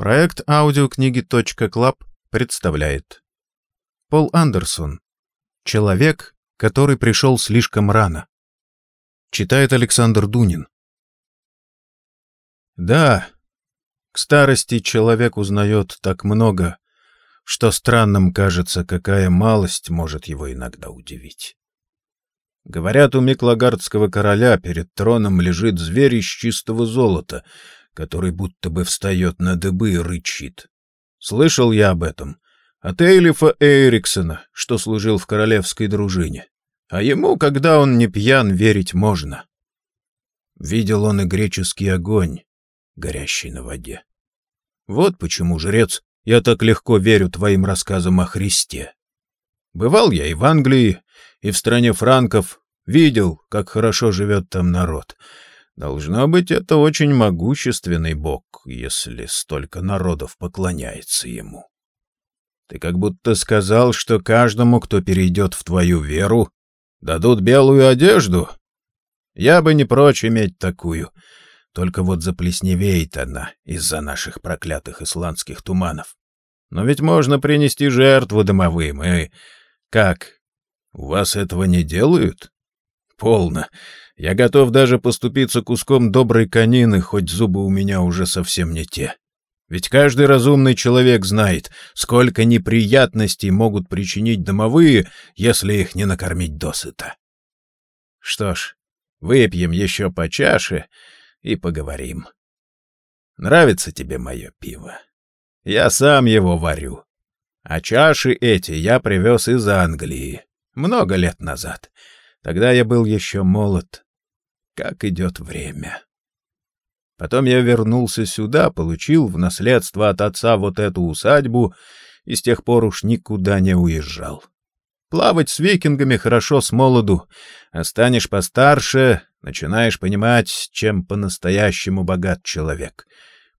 Проект аудиокниги .клаб представляет Пол Андерсон «Человек, который пришел слишком рано». Читает Александр Дунин. Да, к старости человек узнает так много, что странным кажется, какая малость может его иногда удивить. Говорят, у Миклагардского короля перед троном лежит зверь из чистого золота — который будто бы встает на дыбы и рычит. Слышал я об этом от Эйлифа Эриксона, что служил в королевской дружине. А ему, когда он не пьян, верить можно. Видел он и греческий огонь, горящий на воде. Вот почему, жрец, я так легко верю твоим рассказам о Христе. Бывал я и в Англии, и в стране франков, видел, как хорошо живет там народ — Должно быть, это очень могущественный бог, если столько народов поклоняется ему. Ты как будто сказал, что каждому, кто перейдет в твою веру, дадут белую одежду. Я бы не прочь иметь такую, только вот заплесневеет она из-за наших проклятых исландских туманов. Но ведь можно принести жертву домовым, и... Как? У вас этого не делают? Полно. Я готов даже поступиться куском доброй конины, хоть зубы у меня уже совсем не те. Ведь каждый разумный человек знает, сколько неприятностей могут причинить домовые, если их не накормить досыта. Что ж, выпьем еще по чаше и поговорим. Нравится тебе мое пиво? Я сам его варю. А чаши эти я привез из Англии много лет назад. Тогда я был еще молод. Как идет время. Потом я вернулся сюда, получил в наследство от отца вот эту усадьбу и с тех пор уж никуда не уезжал. Плавать с викингами хорошо с молоду, а станешь постарше, начинаешь понимать, чем по-настоящему богат человек.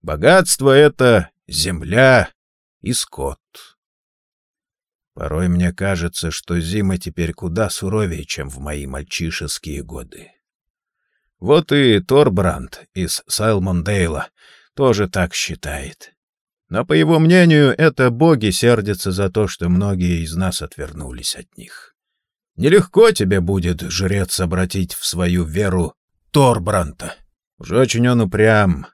Богатство — это земля и скот. Порой мне кажется, что зима теперь куда суровее, чем в мои мальчишеские годы. Вот и Торбранд из Сайлмондейла тоже так считает. Но, по его мнению, это боги сердятся за то, что многие из нас отвернулись от них. Нелегко тебе будет, жрец, обратить в свою веру Торбранта. Уж очень он упрям.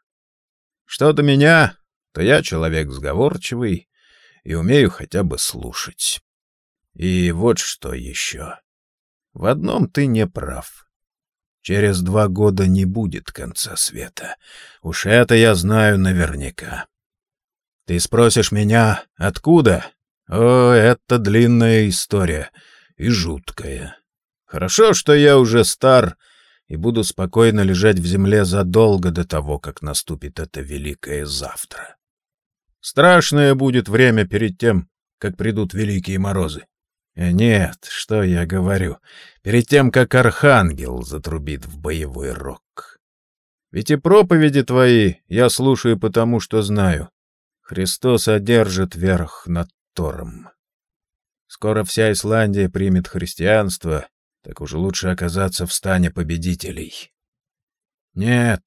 Что до меня, то я человек сговорчивый и умею хотя бы слушать. И вот что еще. В одном ты не прав. Через два года не будет конца света. Уж это я знаю наверняка. Ты спросишь меня, откуда? О, это длинная история и жуткая. Хорошо, что я уже стар и буду спокойно лежать в земле задолго до того, как наступит это великое завтра. Страшное будет время перед тем, как придут великие морозы. Нет, что я говорю, перед тем, как архангел затрубит в боевой рог. Ведь и проповеди твои я слушаю потому, что знаю. Христос одержит верх над Тором. Скоро вся Исландия примет христианство, так уж лучше оказаться в стане победителей. Нет,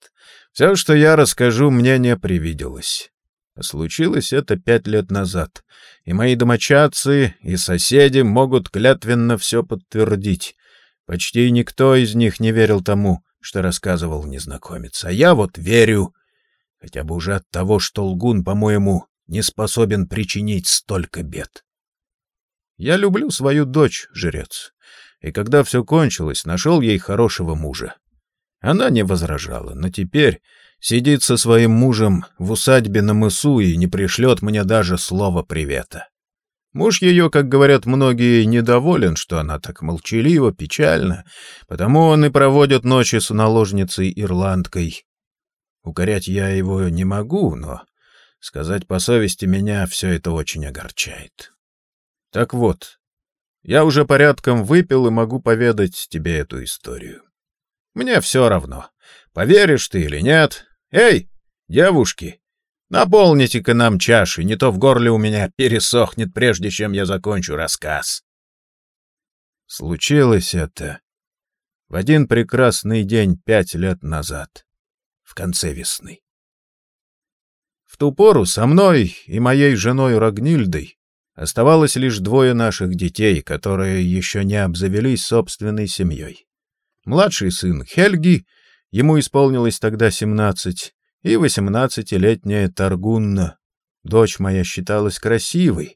все, что я расскажу, мне не привиделось. Случилось это пять лет назад, и мои домочадцы и соседи могут клятвенно все подтвердить. Почти никто из них не верил тому, что рассказывал незнакомец, а я вот верю, хотя бы уже от того, что лгун, по-моему, не способен причинить столько бед. Я люблю свою дочь, жрец, и когда все кончилось, нашел ей хорошего мужа. Она не возражала, но теперь Сидит со своим мужем в усадьбе на мысу и не пришлет мне даже слова привета. Муж ее, как говорят многие, недоволен, что она так молчалива, печальна, потому он и проводит ночи с наложницей-ирландкой. Укорять я его не могу, но, сказать по совести, меня все это очень огорчает. Так вот, я уже порядком выпил и могу поведать тебе эту историю. Мне все равно, поверишь ты или нет, «Эй, девушки, наполните-ка нам чаши, не то в горле у меня пересохнет, прежде чем я закончу рассказ». Случилось это в один прекрасный день пять лет назад, в конце весны. В ту пору со мной и моей женой Рагнильдой оставалось лишь двое наших детей, которые еще не обзавелись собственной семьей. Младший сын Хельги, ему исполнилось тогда семнадцать, и восемнадцатилетняя Таргунна. Дочь моя считалась красивой,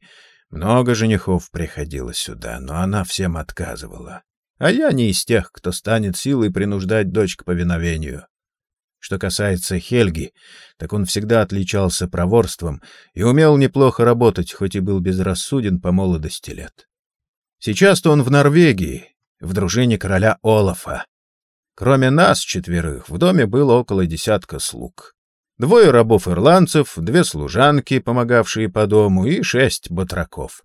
много женихов приходило сюда, но она всем отказывала. А я не из тех, кто станет силой принуждать дочь к повиновению. Что касается Хельги, так он всегда отличался проворством и умел неплохо работать, хоть и был безрассуден по молодости лет. Сейчас-то он в Норвегии, в дружине короля Олафа. Кроме нас четверых, в доме было около десятка слуг. Двое рабов-ирландцев, две служанки, помогавшие по дому, и шесть батраков.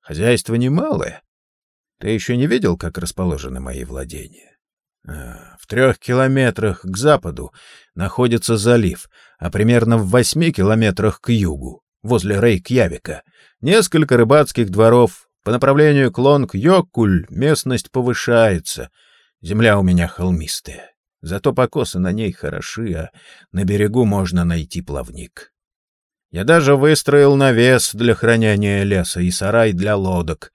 Хозяйство немалое. Ты еще не видел, как расположены мои владения? А, в трех километрах к западу находится залив, а примерно в восьми километрах к югу, возле Рейкьявика, несколько рыбацких дворов. По направлению к Лонг-Йокуль местность повышается. Земля у меня холмистая. Зато покосы на ней хороши, а на берегу можно найти плавник. Я даже выстроил навес для хранения леса и сарай для лодок.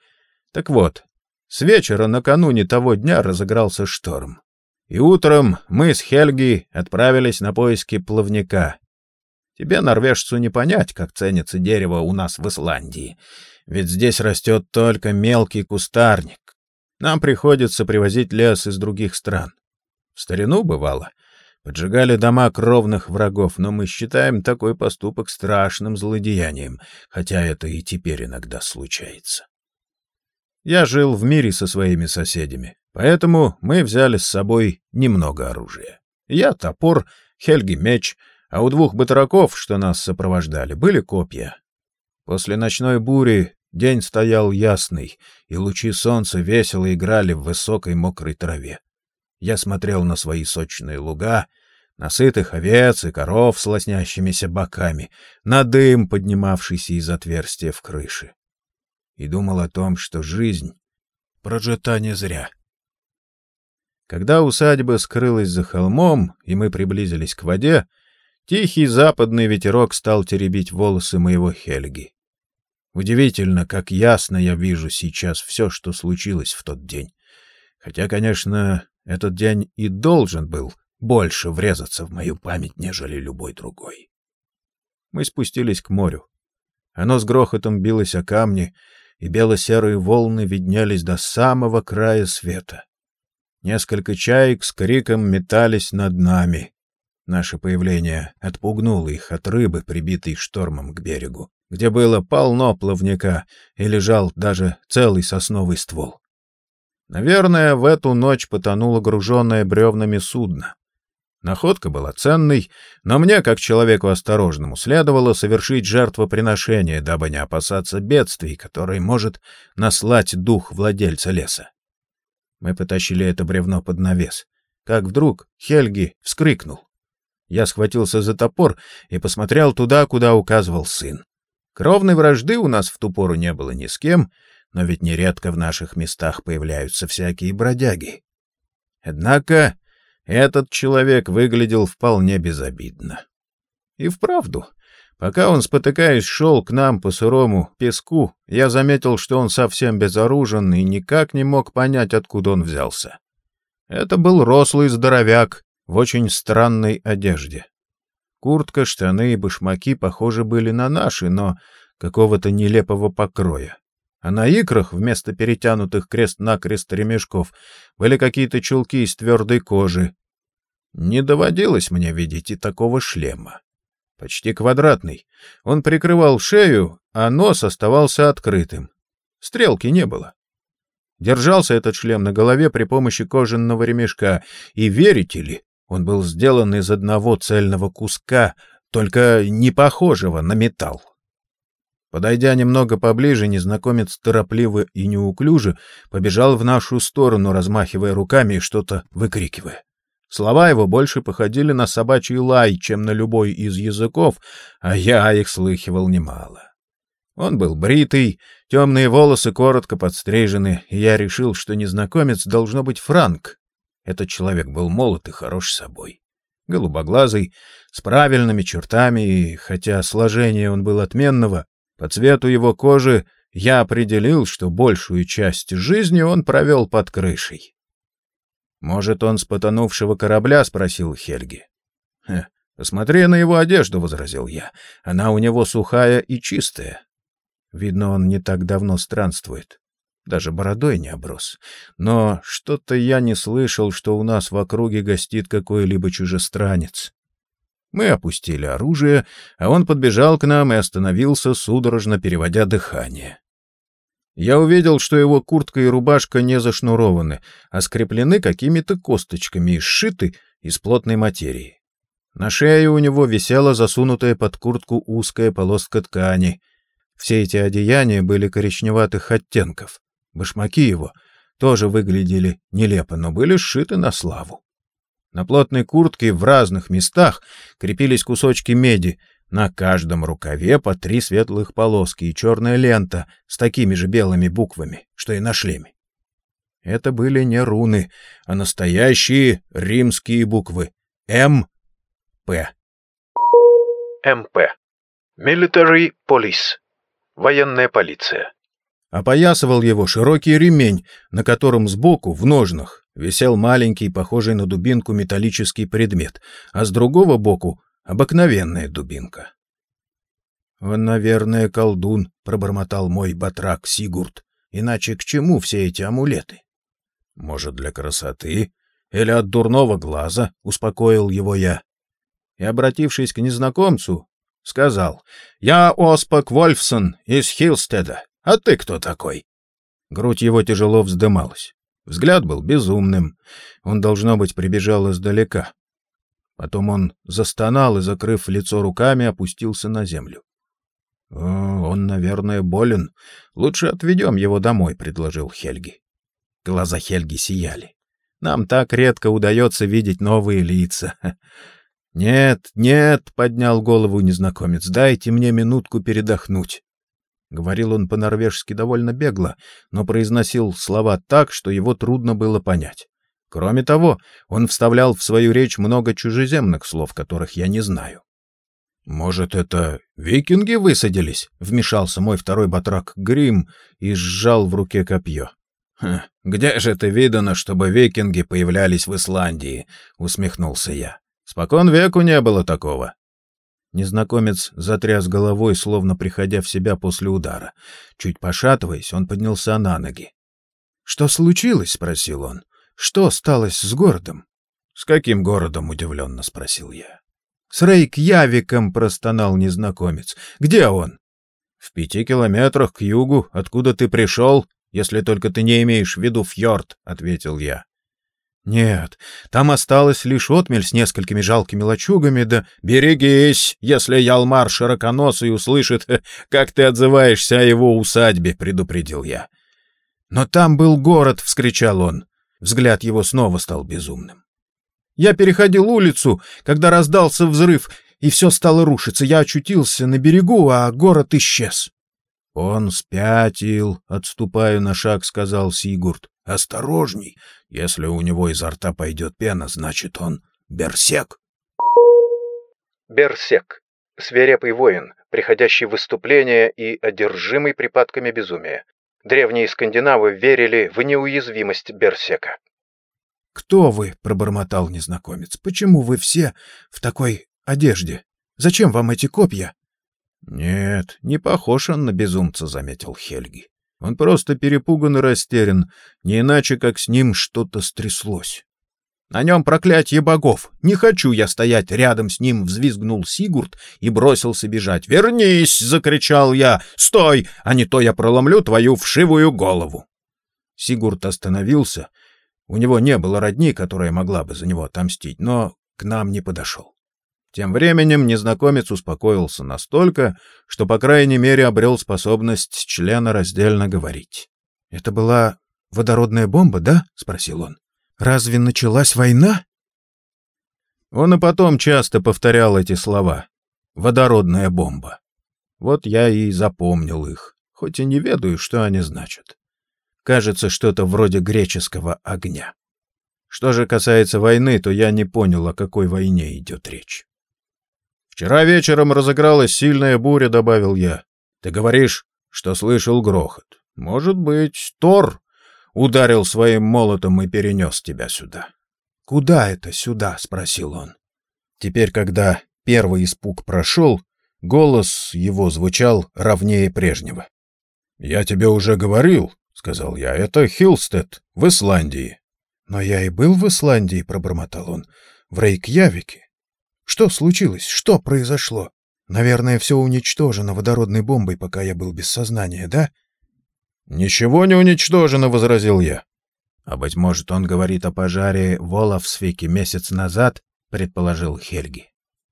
Так вот, с вечера накануне того дня разыгрался шторм. И утром мы с Хельги отправились на поиски плавника. Тебе, норвежцу, не понять, как ценится дерево у нас в Исландии, ведь здесь растет только мелкий кустарник. Нам приходится привозить лес из других стран. В старину бывало. Поджигали дома кровных врагов, но мы считаем такой поступок страшным злодеянием, хотя это и теперь иногда случается. Я жил в мире со своими соседями, поэтому мы взяли с собой немного оружия. Я топор, Хельги меч, а у двух батраков, что нас сопровождали, были копья. После ночной бури день стоял ясный, и лучи солнца весело играли в высокой мокрой траве. Я смотрел на свои сочные луга, на сытых овец и коров с лоснящимися боками, на дым, поднимавшийся из отверстия в крыше. И думал о том, что жизнь прожита не зря. Когда усадьба скрылась за холмом, и мы приблизились к воде, тихий западный ветерок стал теребить волосы моего Хельги. Удивительно, как ясно я вижу сейчас все, что случилось в тот день. Хотя, конечно, этот день и должен был больше врезаться в мою память, нежели любой другой. Мы спустились к морю. Оно с грохотом билось о камни, и бело-серые волны виднелись до самого края света. Несколько чаек с криком метались над нами. Наше появление отпугнуло их от рыбы, прибитой штормом к берегу, где было полно плавника и лежал даже целый сосновый ствол. Наверное, в эту ночь потонуло груженное бревнами судно. Находка была ценной, но мне, как человеку осторожному, следовало совершить жертвоприношение, дабы не опасаться бедствий, которые может наслать дух владельца леса. Мы потащили это бревно под навес. Как вдруг Хельги вскрикнул. Я схватился за топор и посмотрел туда, куда указывал сын. Кровной вражды у нас в ту пору не было ни с кем, но ведь нередко в наших местах появляются всякие бродяги. Однако этот человек выглядел вполне безобидно. И вправду, пока он, спотыкаясь, шел к нам по сырому песку, я заметил, что он совсем безоружен и никак не мог понять, откуда он взялся. Это был рослый здоровяк в очень странной одежде. Куртка, штаны и башмаки, похожи были на наши, но какого-то нелепого покроя а на икрах вместо перетянутых крест-накрест ремешков были какие-то чулки из твердой кожи. Не доводилось мне видеть и такого шлема. Почти квадратный. Он прикрывал шею, а нос оставался открытым. Стрелки не было. Держался этот шлем на голове при помощи кожаного ремешка, и, верите ли, он был сделан из одного цельного куска, только не похожего на металл. Подойдя немного поближе, незнакомец торопливо и неуклюже побежал в нашу сторону, размахивая руками и что-то выкрикивая. Слова его больше походили на собачий лай, чем на любой из языков, а я их слыхивал немало. Он был бритый, темные волосы коротко подстрижены, и я решил, что незнакомец должно быть Франк. Этот человек был молод и хорош собой. голубоглазый, с правильными чертами, и, хотя сложение он был отменного, по цвету его кожи я определил, что большую часть жизни он провел под крышей. «Может, он с потонувшего корабля?» — спросил Хельги. «Посмотри на его одежду», — возразил я. «Она у него сухая и чистая. Видно, он не так давно странствует. Даже бородой не оброс. Но что-то я не слышал, что у нас в округе гостит какой-либо чужестранец. Мы опустили оружие, а он подбежал к нам и остановился, судорожно переводя дыхание. Я увидел, что его куртка и рубашка не зашнурованы, а скреплены какими-то косточками и сшиты из плотной материи. На шее у него висела засунутая под куртку узкая полоска ткани. Все эти одеяния были коричневатых оттенков. Башмаки его тоже выглядели нелепо, но были сшиты на славу. На плотной куртке в разных местах крепились кусочки меди, на каждом рукаве по три светлых полоски и черная лента с такими же белыми буквами, что и на шлеме. Это были не руны, а настоящие римские буквы М. П. МП. Military Police. Военная полиция. Опоясывал его широкий ремень, на котором сбоку, в ножнах, висел маленький, похожий на дубинку металлический предмет, а с другого боку — обыкновенная дубинка. «Он, наверное, колдун», — пробормотал мой батрак Сигурд. «Иначе к чему все эти амулеты?» «Может, для красоты? Или от дурного глаза?» — успокоил его я. И, обратившись к незнакомцу, сказал, «Я Оспак Вольфсон из Хилстеда. А ты кто такой?» Грудь его тяжело вздымалась. Взгляд был безумным. Он, должно быть, прибежал издалека. Потом он застонал и, закрыв лицо руками, опустился на землю. — Он, наверное, болен. Лучше отведем его домой, — предложил Хельги. Глаза Хельги сияли. Нам так редко удается видеть новые лица. — Нет, нет, — поднял голову незнакомец, — дайте мне минутку передохнуть. Говорил он по-норвежски довольно бегло, но произносил слова так, что его трудно было понять. Кроме того, он вставлял в свою речь много чужеземных слов, которых я не знаю. «Может, это викинги высадились?» — вмешался мой второй батрак Грим и сжал в руке копье. «Хм, «Где же это видано, чтобы викинги появлялись в Исландии?» — усмехнулся я. «Спокон веку не было такого». Незнакомец затряс головой, словно приходя в себя после удара. Чуть пошатываясь, он поднялся на ноги. «Что случилось?» — спросил он. «Что сталось с городом?» «С каким городом?» — удивленно спросил я. «С Рейкьявиком», — простонал незнакомец. «Где он?» «В пяти километрах к югу, откуда ты пришел, если только ты не имеешь в виду фьорд», — ответил я. Нет, там осталась лишь отмель с несколькими жалкими лачугами, да берегись, если Ялмар широконосый услышит, как ты отзываешься о его усадьбе, предупредил я. Но там был город, вскричал он. Взгляд его снова стал безумным. Я переходил улицу, когда раздался взрыв, и все стало рушиться. Я очутился на берегу, а город исчез. Он спятил, отступая на шаг, сказал Сигурд. Осторожней, если у него изо рта пойдет пена, значит он берсек. Берсек. Свирепый воин, приходящий в выступление и одержимый припадками безумия. Древние скандинавы верили в неуязвимость берсека. «Кто вы?» — пробормотал незнакомец. «Почему вы все в такой одежде? Зачем вам эти копья?» «Нет, не похож он на безумца», — заметил Хельги. Он просто перепуган и растерян, не иначе, как с ним что-то стряслось. «На нем проклятие богов! Не хочу я стоять рядом с ним!» — взвизгнул Сигурд и бросился бежать. «Вернись!» — закричал я. «Стой, а не то я проломлю твою вшивую голову!» Сигурд остановился. У него не было родни, которая могла бы за него отомстить, но к нам не подошел. Тем временем незнакомец успокоился настолько, что, по крайней мере, обрел способность члена раздельно говорить. — Это была водородная бомба, да? — спросил он. — Разве началась война? Он и потом часто повторял эти слова. «Водородная бомба». Вот я и запомнил их, хоть и не ведаю, что они значат. Кажется, что-то вроде греческого огня. Что же касается войны, то я не понял, о какой войне идет речь. «Вчера вечером разыгралась сильная буря», — добавил я. «Ты говоришь, что слышал грохот. Может быть, Тор ударил своим молотом и перенес тебя сюда». «Куда это сюда?» — спросил он. Теперь, когда первый испуг прошел, голос его звучал ровнее прежнего. «Я тебе уже говорил», — сказал я, — «это Хилстед, в Исландии». «Но я и был в Исландии», — пробормотал он, — «в Рейкьявике. Что случилось? Что произошло? Наверное, все уничтожено водородной бомбой, пока я был без сознания, да?» «Ничего не уничтожено», — возразил я. «А быть может, он говорит о пожаре в Олафсвике месяц назад?» — предположил Хельги.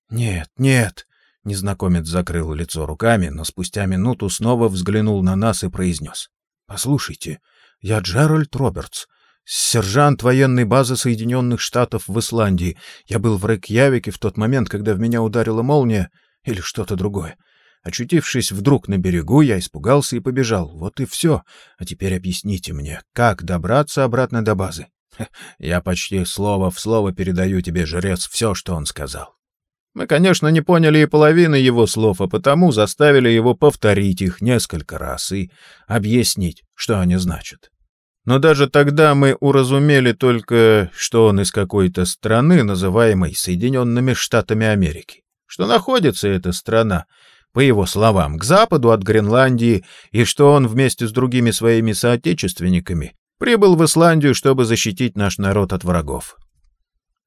«Нет, нет!» — незнакомец закрыл лицо руками, но спустя минуту снова взглянул на нас и произнес. «Послушайте, я Джеральд Робертс, сержант военной базы Соединенных Штатов в Исландии. Я был в Рейкьявике в тот момент, когда в меня ударила молния или что-то другое. Очутившись вдруг на берегу, я испугался и побежал. Вот и все. А теперь объясните мне, как добраться обратно до базы? Я почти слово в слово передаю тебе, жрец, все, что он сказал. Мы, конечно, не поняли и половины его слов, а потому заставили его повторить их несколько раз и объяснить, что они значат. Но даже тогда мы уразумели только, что он из какой-то страны, называемой Соединенными Штатами Америки. Что находится эта страна по его словам, к западу от Гренландии, и что он вместе с другими своими соотечественниками прибыл в Исландию, чтобы защитить наш народ от врагов.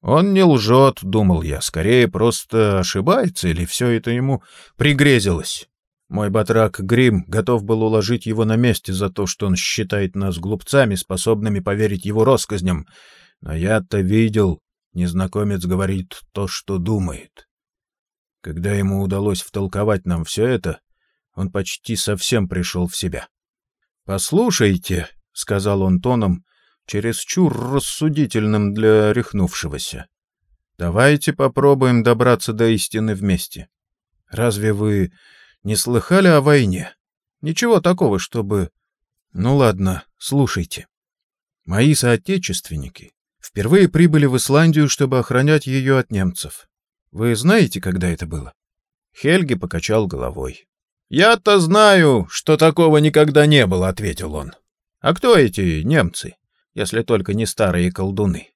Он не лжет, думал я, скорее просто ошибается, или все это ему пригрезилось. Мой батрак Грим готов был уложить его на месте за то, что он считает нас глупцами, способными поверить его россказням. Но я-то видел, незнакомец говорит то, что думает. Когда ему удалось втолковать нам все это, он почти совсем пришел в себя. «Послушайте», — сказал он тоном, чересчур рассудительным для рехнувшегося, «давайте попробуем добраться до истины вместе. Разве вы не слыхали о войне? Ничего такого, чтобы... Ну ладно, слушайте. Мои соотечественники впервые прибыли в Исландию, чтобы охранять ее от немцев. Вы знаете, когда это было? Хельги покачал головой. Я-то знаю, что такого никогда не было, ответил он. А кто эти немцы, если только не старые колдуны?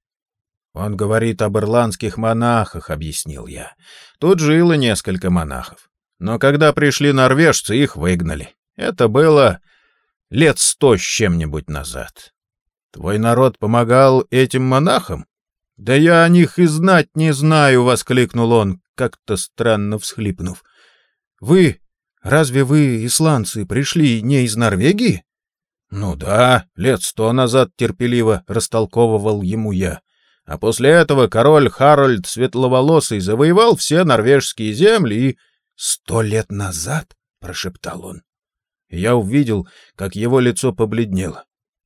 Он говорит об ирландских монахах, объяснил я. Тут жило несколько монахов. Но когда пришли норвежцы, их выгнали. Это было лет сто с чем-нибудь назад. Твой народ помогал этим монахам? «Да я о них и знать не знаю!» — воскликнул он, как-то странно всхлипнув. «Вы? Разве вы, исландцы, пришли не из Норвегии?» «Ну да, лет сто назад терпеливо растолковывал ему я. А после этого король Харальд Светловолосый завоевал все норвежские земли и...» «Сто лет назад?» — прошептал он. Я увидел, как его лицо побледнело.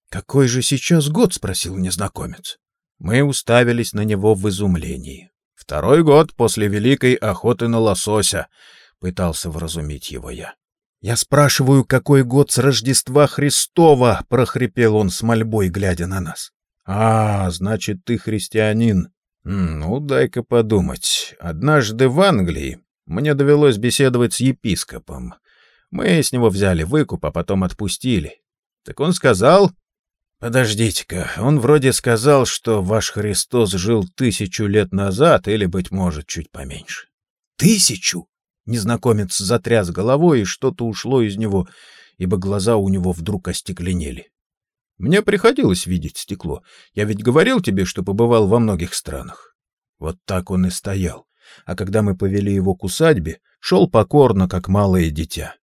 «Какой же сейчас год?» — спросил незнакомец. Мы уставились на него в изумлении. Второй год после великой охоты на лосося, пытался вразумить его я. Я спрашиваю, какой год с Рождества Христова, прохрипел он с мольбой, глядя на нас. А, значит, ты христианин. Ну, дай-ка подумать. Однажды в Англии мне довелось беседовать с епископом. Мы с него взяли выкуп, а потом отпустили. Так он сказал, «Подождите-ка, он вроде сказал, что ваш Христос жил тысячу лет назад или, быть может, чуть поменьше». «Тысячу?» Незнакомец затряс головой, и что-то ушло из него, ибо глаза у него вдруг остекленели. «Мне приходилось видеть стекло. Я ведь говорил тебе, что побывал во многих странах». Вот так он и стоял. А когда мы повели его к усадьбе, шел покорно, как малое дитя.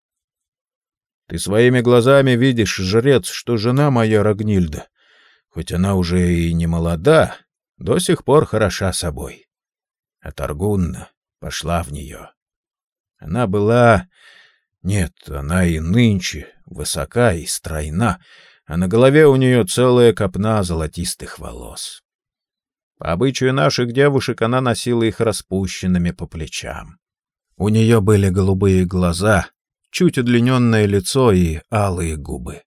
Ты своими глазами видишь, жрец, что жена моя Рагнильда, хоть она уже и не молода, до сих пор хороша собой. А Таргунна пошла в нее. Она была... Нет, она и нынче высока и стройна, а на голове у нее целая копна золотистых волос. По обычаю наших девушек она носила их распущенными по плечам. У нее были голубые глаза, чуть удлиненное лицо и алые губы.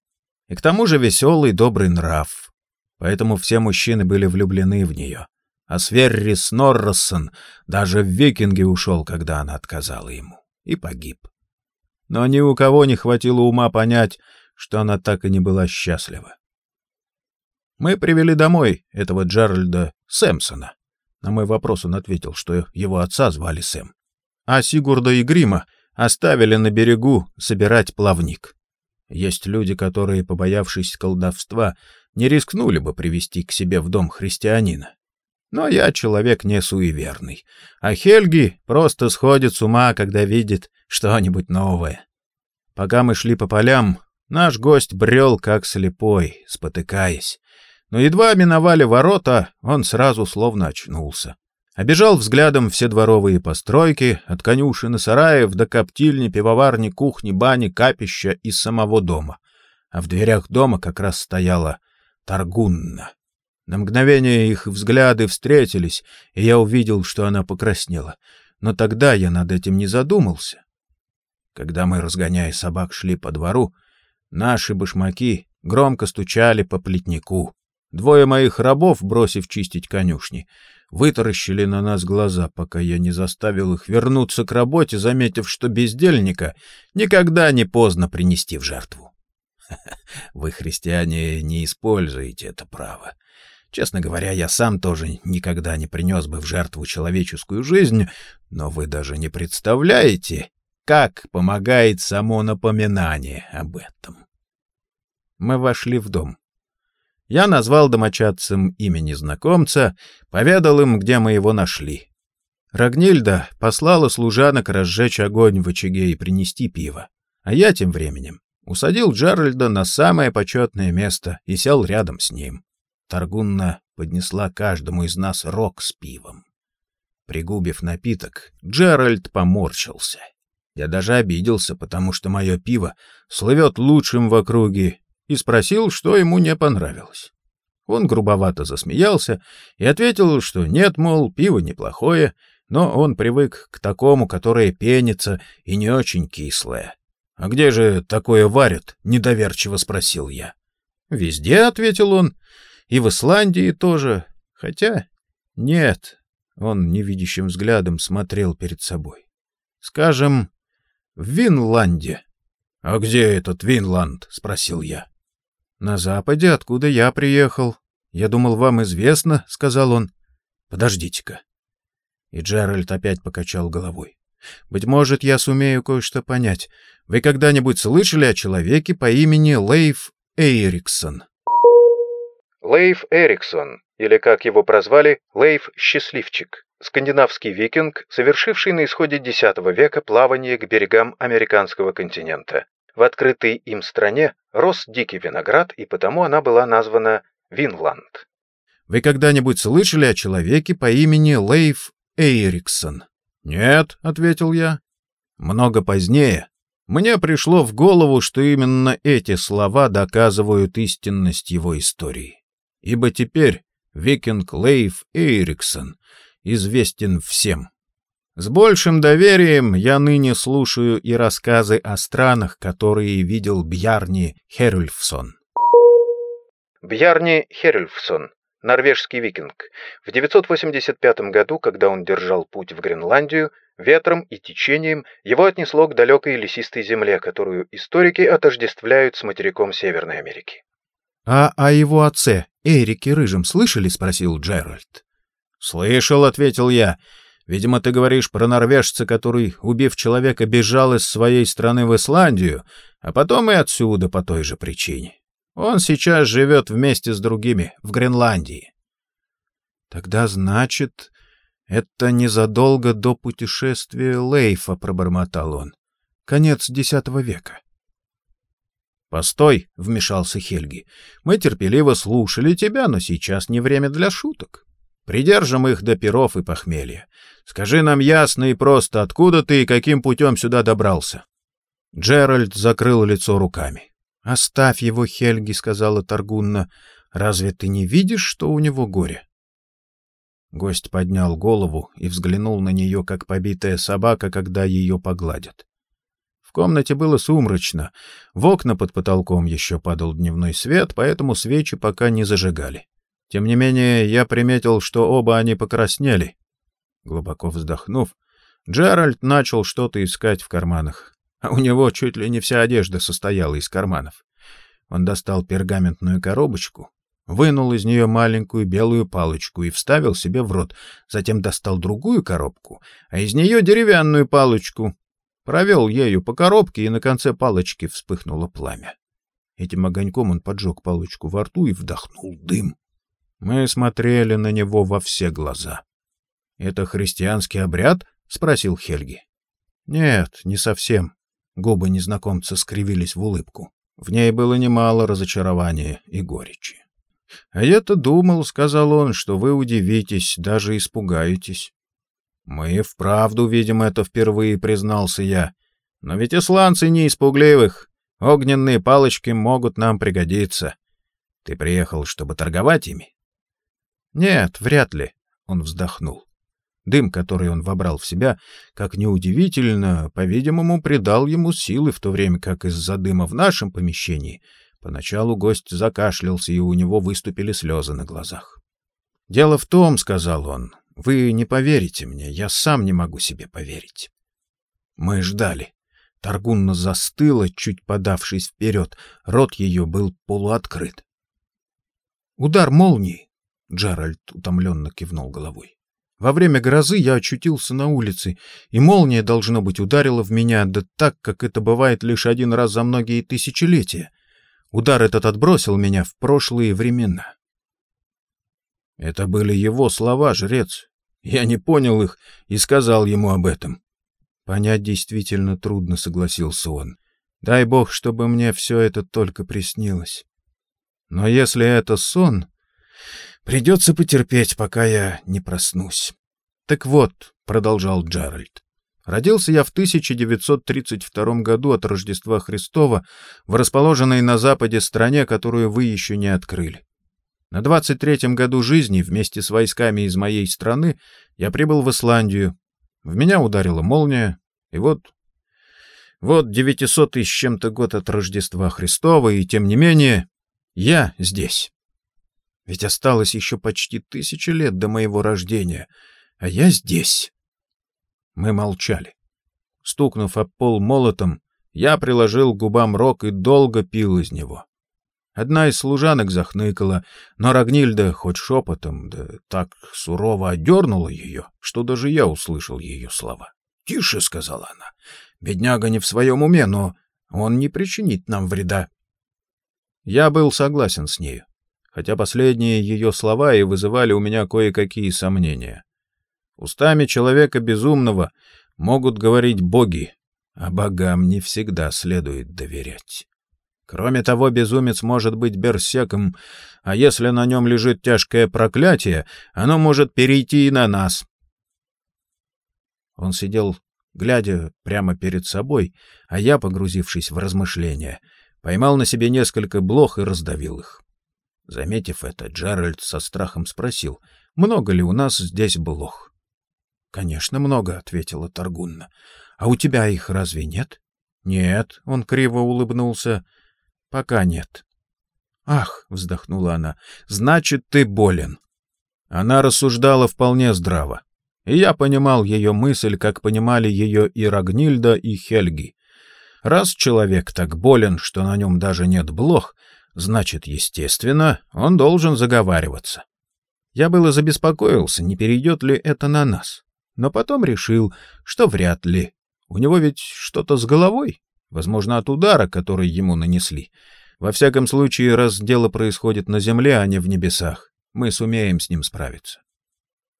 И к тому же веселый добрый нрав. поэтому все мужчины были влюблены в нее. А Сверри Снорроссон даже в викинге ушел, когда она отказала ему, и погиб. Но ни у кого не хватило ума понять, что она так и не была счастлива. Мы привели домой этого Джеральда Сэмпсона. На мой вопрос он ответил, что его отца звали Сэм. А Сигурда и Грима оставили на берегу собирать плавник. Есть люди, которые, побоявшись колдовства, не рискнули бы привести к себе в дом христианина. Но я человек не суеверный, а Хельги просто сходит с ума, когда видит что-нибудь новое. Пока мы шли по полям, наш гость брел как слепой, спотыкаясь. Но едва миновали ворота, он сразу словно очнулся. Обежал взглядом все дворовые постройки, от конюшен и сараев до коптильни, пивоварни, кухни, бани, капища и самого дома. А в дверях дома как раз стояла Таргунна. На мгновение их взгляды встретились, и я увидел, что она покраснела. Но тогда я над этим не задумался. Когда мы, разгоняя собак, шли по двору, наши башмаки громко стучали по плетнику. Двое моих рабов, бросив чистить конюшни, вытаращили на нас глаза, пока я не заставил их вернуться к работе, заметив, что бездельника никогда не поздно принести в жертву. Вы, христиане, не используете это право. Честно говоря, я сам тоже никогда не принес бы в жертву человеческую жизнь, но вы даже не представляете, как помогает само напоминание об этом. Мы вошли в дом. Я назвал домочадцам имя незнакомца, поведал им, где мы его нашли. Рагнильда послала служанок разжечь огонь в очаге и принести пиво. А я тем временем усадил Джеральда на самое почетное место и сел рядом с ним. Таргунна поднесла каждому из нас рог с пивом. Пригубив напиток, Джеральд поморщился. Я даже обиделся, потому что мое пиво слывет лучшим в округе и спросил, что ему не понравилось. Он грубовато засмеялся и ответил, что нет, мол, пиво неплохое, но он привык к такому, которое пенится и не очень кислое. «А где же такое варят?» — недоверчиво спросил я. «Везде», — ответил он, — «и в Исландии тоже. Хотя нет». Он невидящим взглядом смотрел перед собой. «Скажем, в Винланде». «А где этот Винланд?» — спросил я. «На западе, откуда я приехал. Я думал, вам известно», — сказал он. «Подождите-ка». И Джеральд опять покачал головой. «Быть может, я сумею кое-что понять. Вы когда-нибудь слышали о человеке по имени Лейф Эйриксон?» Лейф Эриксон, или как его прозвали, Лейф Счастливчик, скандинавский викинг, совершивший на исходе X века плавание к берегам американского континента. В открытой им стране рос дикий виноград, и потому она была названа Винланд. «Вы когда-нибудь слышали о человеке по имени Лейф Эйриксон?» «Нет», — ответил я. Много позднее мне пришло в голову, что именно эти слова доказывают истинность его истории. Ибо теперь викинг Лейф Эйриксон известен всем. С большим доверием я ныне слушаю и рассказы о странах, которые видел Бьярни Херульфсон. Бьярни Херульфсон, норвежский викинг. В 985 году, когда он держал путь в Гренландию, ветром и течением его отнесло к далекой лесистой земле, которую историки отождествляют с материком Северной Америки. «А о его отце, Эрике Рыжем, слышали?» — спросил Джеральд. «Слышал», — ответил я. Видимо, ты говоришь про норвежца, который, убив человека, бежал из своей страны в Исландию, а потом и отсюда по той же причине. Он сейчас живет вместе с другими в Гренландии. Тогда, значит, это незадолго до путешествия Лейфа, пробормотал он. Конец десятого века. «Постой», — вмешался Хельги. «Мы терпеливо слушали тебя, но сейчас не время для шуток. Придержим их до перов и похмелья. Скажи нам ясно и просто, откуда ты и каким путем сюда добрался?» Джеральд закрыл лицо руками. «Оставь его, Хельги», — сказала Таргунна. «Разве ты не видишь, что у него горе?» Гость поднял голову и взглянул на нее, как побитая собака, когда ее погладят. В комнате было сумрачно. В окна под потолком еще падал дневной свет, поэтому свечи пока не зажигали. Тем не менее, я приметил, что оба они покраснели. Глубоко вздохнув, Джеральд начал что-то искать в карманах. А у него чуть ли не вся одежда состояла из карманов. Он достал пергаментную коробочку, вынул из нее маленькую белую палочку и вставил себе в рот, затем достал другую коробку, а из нее деревянную палочку. Провел ею по коробке, и на конце палочки вспыхнуло пламя. Этим огоньком он поджег палочку во рту и вдохнул дым. Мы смотрели на него во все глаза. — Это христианский обряд? — спросил Хельги. — Нет, не совсем. Губы незнакомца скривились в улыбку. В ней было немало разочарования и горечи. — А я-то думал, — сказал он, — что вы удивитесь, даже испугаетесь. — Мы вправду видим это впервые, — признался я. — Но ведь исландцы не испугливых. Огненные палочки могут нам пригодиться. Ты приехал, чтобы торговать ими? — Нет, вряд ли, — он вздохнул. Дым, который он вобрал в себя, как неудивительно, по-видимому, придал ему силы, в то время как из-за дыма в нашем помещении поначалу гость закашлялся, и у него выступили слезы на глазах. «Дело в том, — сказал он, — вы не поверите мне, я сам не могу себе поверить». Мы ждали. Таргунна застыла, чуть подавшись вперед, рот ее был полуоткрыт. «Удар молнии!» — Джеральд утомленно кивнул головой. Во время грозы я очутился на улице, и молния, должно быть, ударила в меня, да так, как это бывает лишь один раз за многие тысячелетия. Удар этот отбросил меня в прошлые времена. Это были его слова, жрец. Я не понял их и сказал ему об этом. Понять действительно трудно, согласился он. Дай бог, чтобы мне все это только приснилось. Но если это сон, Придется потерпеть, пока я не проснусь. Так вот, — продолжал Джеральд, — родился я в 1932 году от Рождества Христова в расположенной на западе стране, которую вы еще не открыли. На 23-м году жизни вместе с войсками из моей страны я прибыл в Исландию. В меня ударила молния, и вот... Вот 900 с чем-то год от Рождества Христова, и тем не менее я здесь. Ведь осталось еще почти тысяча лет до моего рождения, а я здесь. Мы молчали. Стукнув об пол молотом, я приложил к губам рог и долго пил из него. Одна из служанок захныкала, но Рагнильда хоть шепотом, да так сурово одернула ее, что даже я услышал ее слова. «Тише», — сказала она, — «бедняга не в своем уме, но он не причинит нам вреда». Я был согласен с нею хотя последние ее слова и вызывали у меня кое-какие сомнения. Устами человека безумного могут говорить боги, а богам не всегда следует доверять. Кроме того, безумец может быть берсеком, а если на нем лежит тяжкое проклятие, оно может перейти и на нас. Он сидел, глядя прямо перед собой, а я, погрузившись в размышления, поймал на себе несколько блох и раздавил их. Заметив это, Джеральд со страхом спросил, много ли у нас здесь блох. — Конечно, много, — ответила Таргунна. — А у тебя их разве нет? — Нет, — он криво улыбнулся. — Пока нет. — Ах, — вздохнула она, — значит, ты болен. Она рассуждала вполне здраво. И я понимал ее мысль, как понимали ее и Рагнильда, и Хельги. Раз человек так болен, что на нем даже нет блох, Значит, естественно, он должен заговариваться. Я было забеспокоился, не перейдет ли это на нас. Но потом решил, что вряд ли. У него ведь что-то с головой, возможно, от удара, который ему нанесли. Во всяком случае, раз дело происходит на земле, а не в небесах, мы сумеем с ним справиться.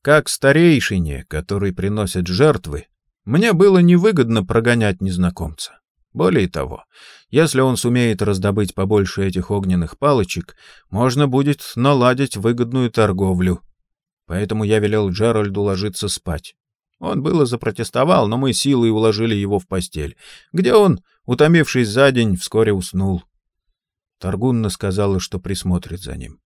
Как старейшине, который приносит жертвы, мне было невыгодно прогонять незнакомца. Более того, если он сумеет раздобыть побольше этих огненных палочек, можно будет наладить выгодную торговлю. Поэтому я велел Джеральду ложиться спать. Он было запротестовал, но мы силой уложили его в постель, где он, утомившись за день, вскоре уснул. Торгунна сказала, что присмотрит за ним.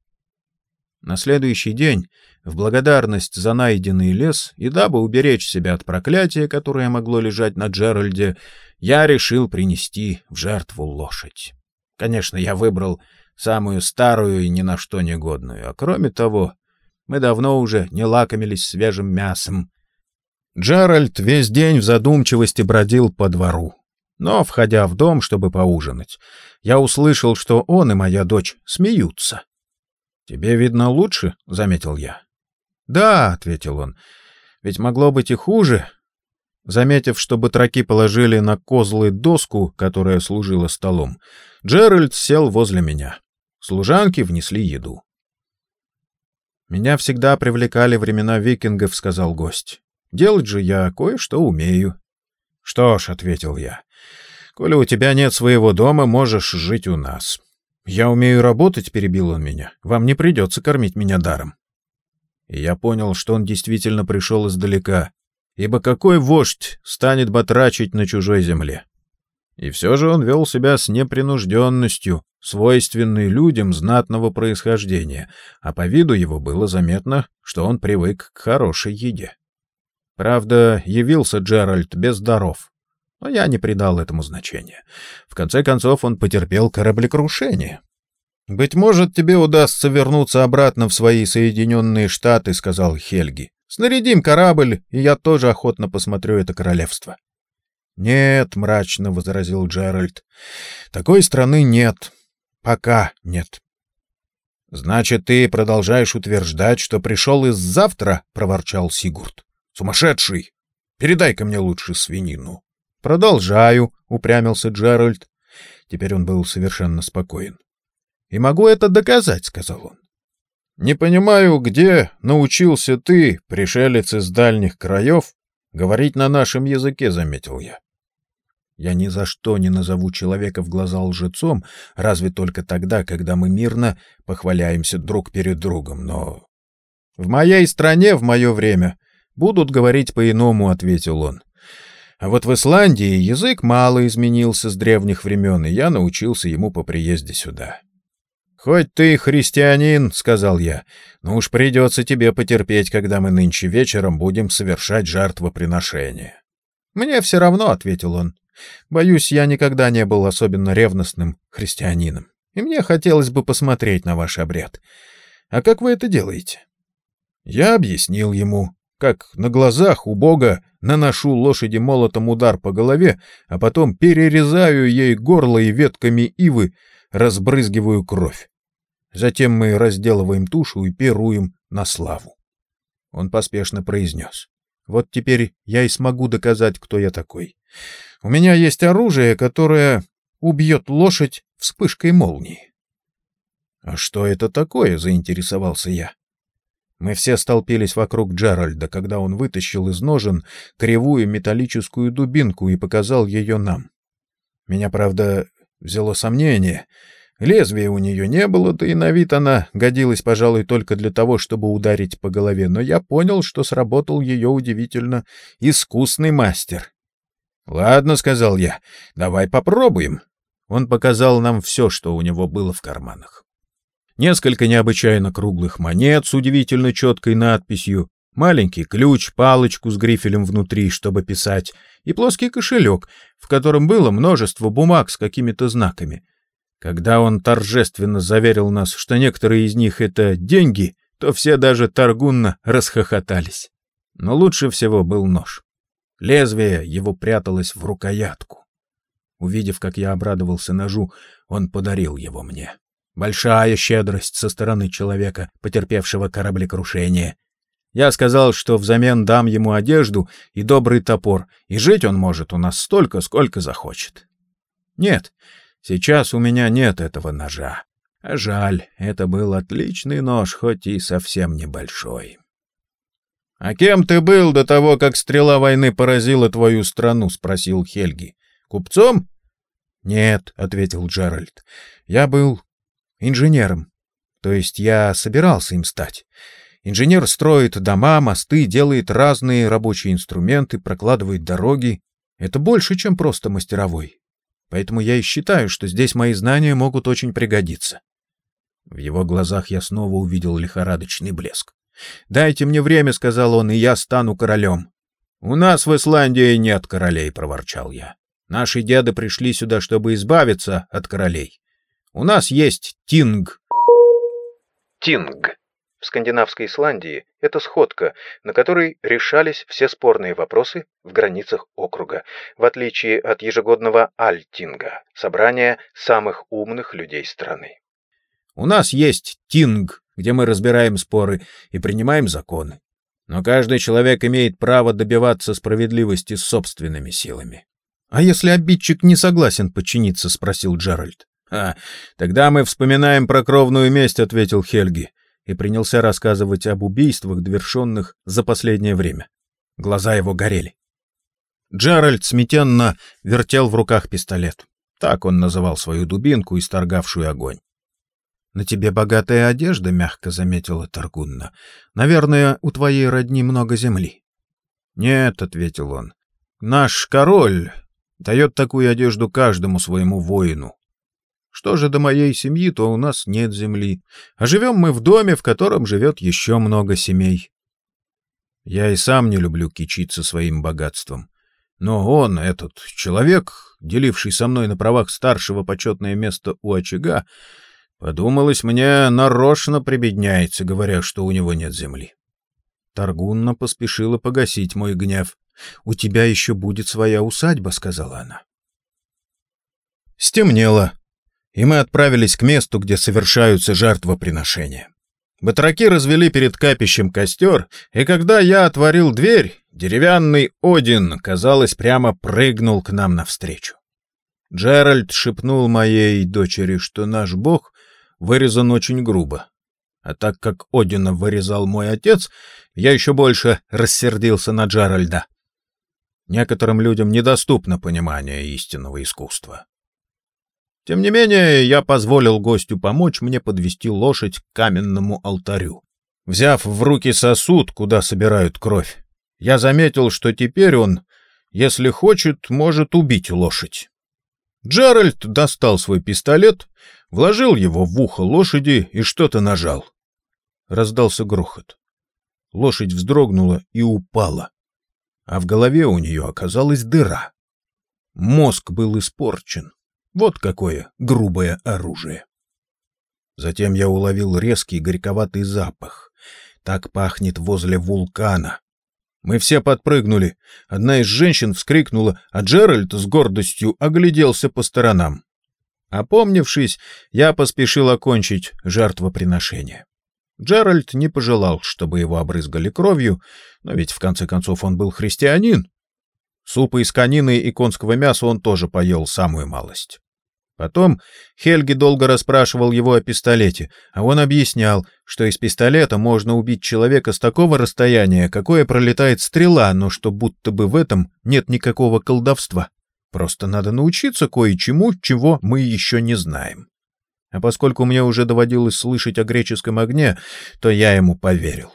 На следующий день, в благодарность за найденный лес и дабы уберечь себя от проклятия, которое могло лежать на Джеральде, я решил принести в жертву лошадь. Конечно, я выбрал самую старую и ни на что негодную, а кроме того, мы давно уже не лакомились свежим мясом. Джеральд весь день в задумчивости бродил по двору. Но, входя в дом, чтобы поужинать, я услышал, что он и моя дочь смеются. «Тебе видно лучше?» — заметил я. «Да», — ответил он, — «ведь могло быть и хуже». Заметив, что батраки положили на козлы доску, которая служила столом, Джеральд сел возле меня. Служанки внесли еду. «Меня всегда привлекали времена викингов», — сказал гость. «Делать же я кое-что умею». «Что ж», — ответил я, — «коли у тебя нет своего дома, можешь жить у нас. «Я умею работать», — перебил он меня. «Вам не придется кормить меня даром». И я понял, что он действительно пришел издалека, ибо какой вождь станет батрачить на чужой земле? И все же он вел себя с непринужденностью, свойственной людям знатного происхождения, а по виду его было заметно, что он привык к хорошей еде. Правда, явился Джеральд без даров, но я не придал этому значения. В конце концов, он потерпел кораблекрушение. «Быть может, тебе удастся вернуться обратно в свои Соединенные Штаты», — сказал Хельги. «Снарядим корабль, и я тоже охотно посмотрю это королевство». «Нет», — мрачно возразил Джеральд, — «такой страны нет. Пока нет». «Значит, ты продолжаешь утверждать, что пришел из завтра?» — проворчал Сигурд. «Сумасшедший! Передай-ка мне лучше свинину». «Продолжаю», — упрямился Джеральд. Теперь он был совершенно спокоен. «И могу это доказать», — сказал он. «Не понимаю, где научился ты, пришелец из дальних краев, говорить на нашем языке», — заметил я. Я ни за что не назову человека в глаза лжецом, разве только тогда, когда мы мирно похваляемся друг перед другом, но... — В моей стране в мое время будут говорить по-иному, — ответил он. А вот в Исландии язык мало изменился с древних времен, и я научился ему по приезде сюда. «Хоть ты христианин, — сказал я, — но уж придется тебе потерпеть, когда мы нынче вечером будем совершать жертвоприношение». «Мне все равно, — ответил он. Боюсь, я никогда не был особенно ревностным христианином, и мне хотелось бы посмотреть на ваш обряд. А как вы это делаете?» Я объяснил ему, как на глазах у Бога наношу лошади молотом удар по голове, а потом перерезаю ей горло и ветками ивы разбрызгиваю кровь. Затем мы разделываем тушу и пируем на славу. Он поспешно произнес. Вот теперь я и смогу доказать, кто я такой. У меня есть оружие, которое убьет лошадь вспышкой молнии. — А что это такое? — заинтересовался я. Мы все столпились вокруг Джеральда, когда он вытащил из ножен кривую металлическую дубинку и показал ее нам. Меня, правда, взяло сомнение. Лезвия у нее не было, да и на вид она годилась, пожалуй, только для того, чтобы ударить по голове, но я понял, что сработал ее удивительно искусный мастер. «Ладно», — сказал я, — «давай попробуем». Он показал нам все, что у него было в карманах несколько необычайно круглых монет с удивительно четкой надписью, маленький ключ, палочку с грифелем внутри, чтобы писать, и плоский кошелек, в котором было множество бумаг с какими-то знаками. Когда он торжественно заверил нас, что некоторые из них — это деньги, то все даже торгунно расхохотались. Но лучше всего был нож. Лезвие его пряталось в рукоятку. Увидев, как я обрадовался ножу, он подарил его мне. Большая щедрость со стороны человека, потерпевшего кораблекрушение. Я сказал, что взамен дам ему одежду и добрый топор, и жить он может у нас столько, сколько захочет. Нет, сейчас у меня нет этого ножа. А жаль, это был отличный нож, хоть и совсем небольшой. — А кем ты был до того, как стрела войны поразила твою страну? — спросил Хельги. — Купцом? — Нет, — ответил Джеральд. — Я был инженером. То есть я собирался им стать. Инженер строит дома, мосты, делает разные рабочие инструменты, прокладывает дороги. Это больше, чем просто мастеровой. Поэтому я и считаю, что здесь мои знания могут очень пригодиться. В его глазах я снова увидел лихорадочный блеск. «Дайте мне время», — сказал он, — «и я стану королем». «У нас в Исландии нет королей», — проворчал я. «Наши деды пришли сюда, чтобы избавиться от королей. У нас есть Тинг». Тинг. В скандинавской Исландии это сходка, на которой решались все спорные вопросы в границах округа, в отличие от ежегодного Альтинга, собрания самых умных людей страны. У нас есть Тинг, где мы разбираем споры и принимаем законы. Но каждый человек имеет право добиваться справедливости собственными силами. — А если обидчик не согласен подчиниться? — спросил Джеральд. — А, тогда мы вспоминаем про кровную месть, — ответил Хельги, и принялся рассказывать об убийствах, довершенных за последнее время. Глаза его горели. Джеральд смятенно вертел в руках пистолет. Так он называл свою дубинку, исторгавшую огонь. «На тебе богатая одежда», — мягко заметила Таргунна. «Наверное, у твоей родни много земли». «Нет», — ответил он, — «наш король дает такую одежду каждому своему воину. Что же до моей семьи, то у нас нет земли, а живем мы в доме, в котором живет еще много семей. Я и сам не люблю кичиться своим богатством. Но он, этот человек, деливший со мной на правах старшего почетное место у очага, Подумалось мне, нарочно прибедняется, говоря, что у него нет земли. Таргунна поспешила погасить мой гнев. «У тебя еще будет своя усадьба», — сказала она. Стемнело, и мы отправились к месту, где совершаются жертвоприношения. Батраки развели перед капищем костер, и когда я отворил дверь, деревянный Один, казалось, прямо прыгнул к нам навстречу. Джеральд шепнул моей дочери, что наш бог вырезан очень грубо. А так как Одина вырезал мой отец, я еще больше рассердился на Джеральда. Некоторым людям недоступно понимание истинного искусства. Тем не менее, я позволил гостю помочь мне подвести лошадь к каменному алтарю. Взяв в руки сосуд, куда собирают кровь, я заметил, что теперь он, если хочет, может убить лошадь. Джеральд достал свой пистолет, вложил его в ухо лошади и что-то нажал. Раздался грохот. Лошадь вздрогнула и упала, а в голове у нее оказалась дыра. Мозг был испорчен. Вот какое грубое оружие. Затем я уловил резкий горьковатый запах. Так пахнет возле вулкана. Мы все подпрыгнули. Одна из женщин вскрикнула, а Джеральд с гордостью огляделся по сторонам. Опомнившись, я поспешил окончить жертвоприношение. Джеральд не пожелал, чтобы его обрызгали кровью, но ведь в конце концов он был христианин. Супа из конины и конского мяса он тоже поел самую малость. Потом Хельги долго расспрашивал его о пистолете, а он объяснял, что из пистолета можно убить человека с такого расстояния, какое пролетает стрела, но что будто бы в этом нет никакого колдовства. Просто надо научиться кое-чему, чего мы еще не знаем. А поскольку мне уже доводилось слышать о греческом огне, то я ему поверил.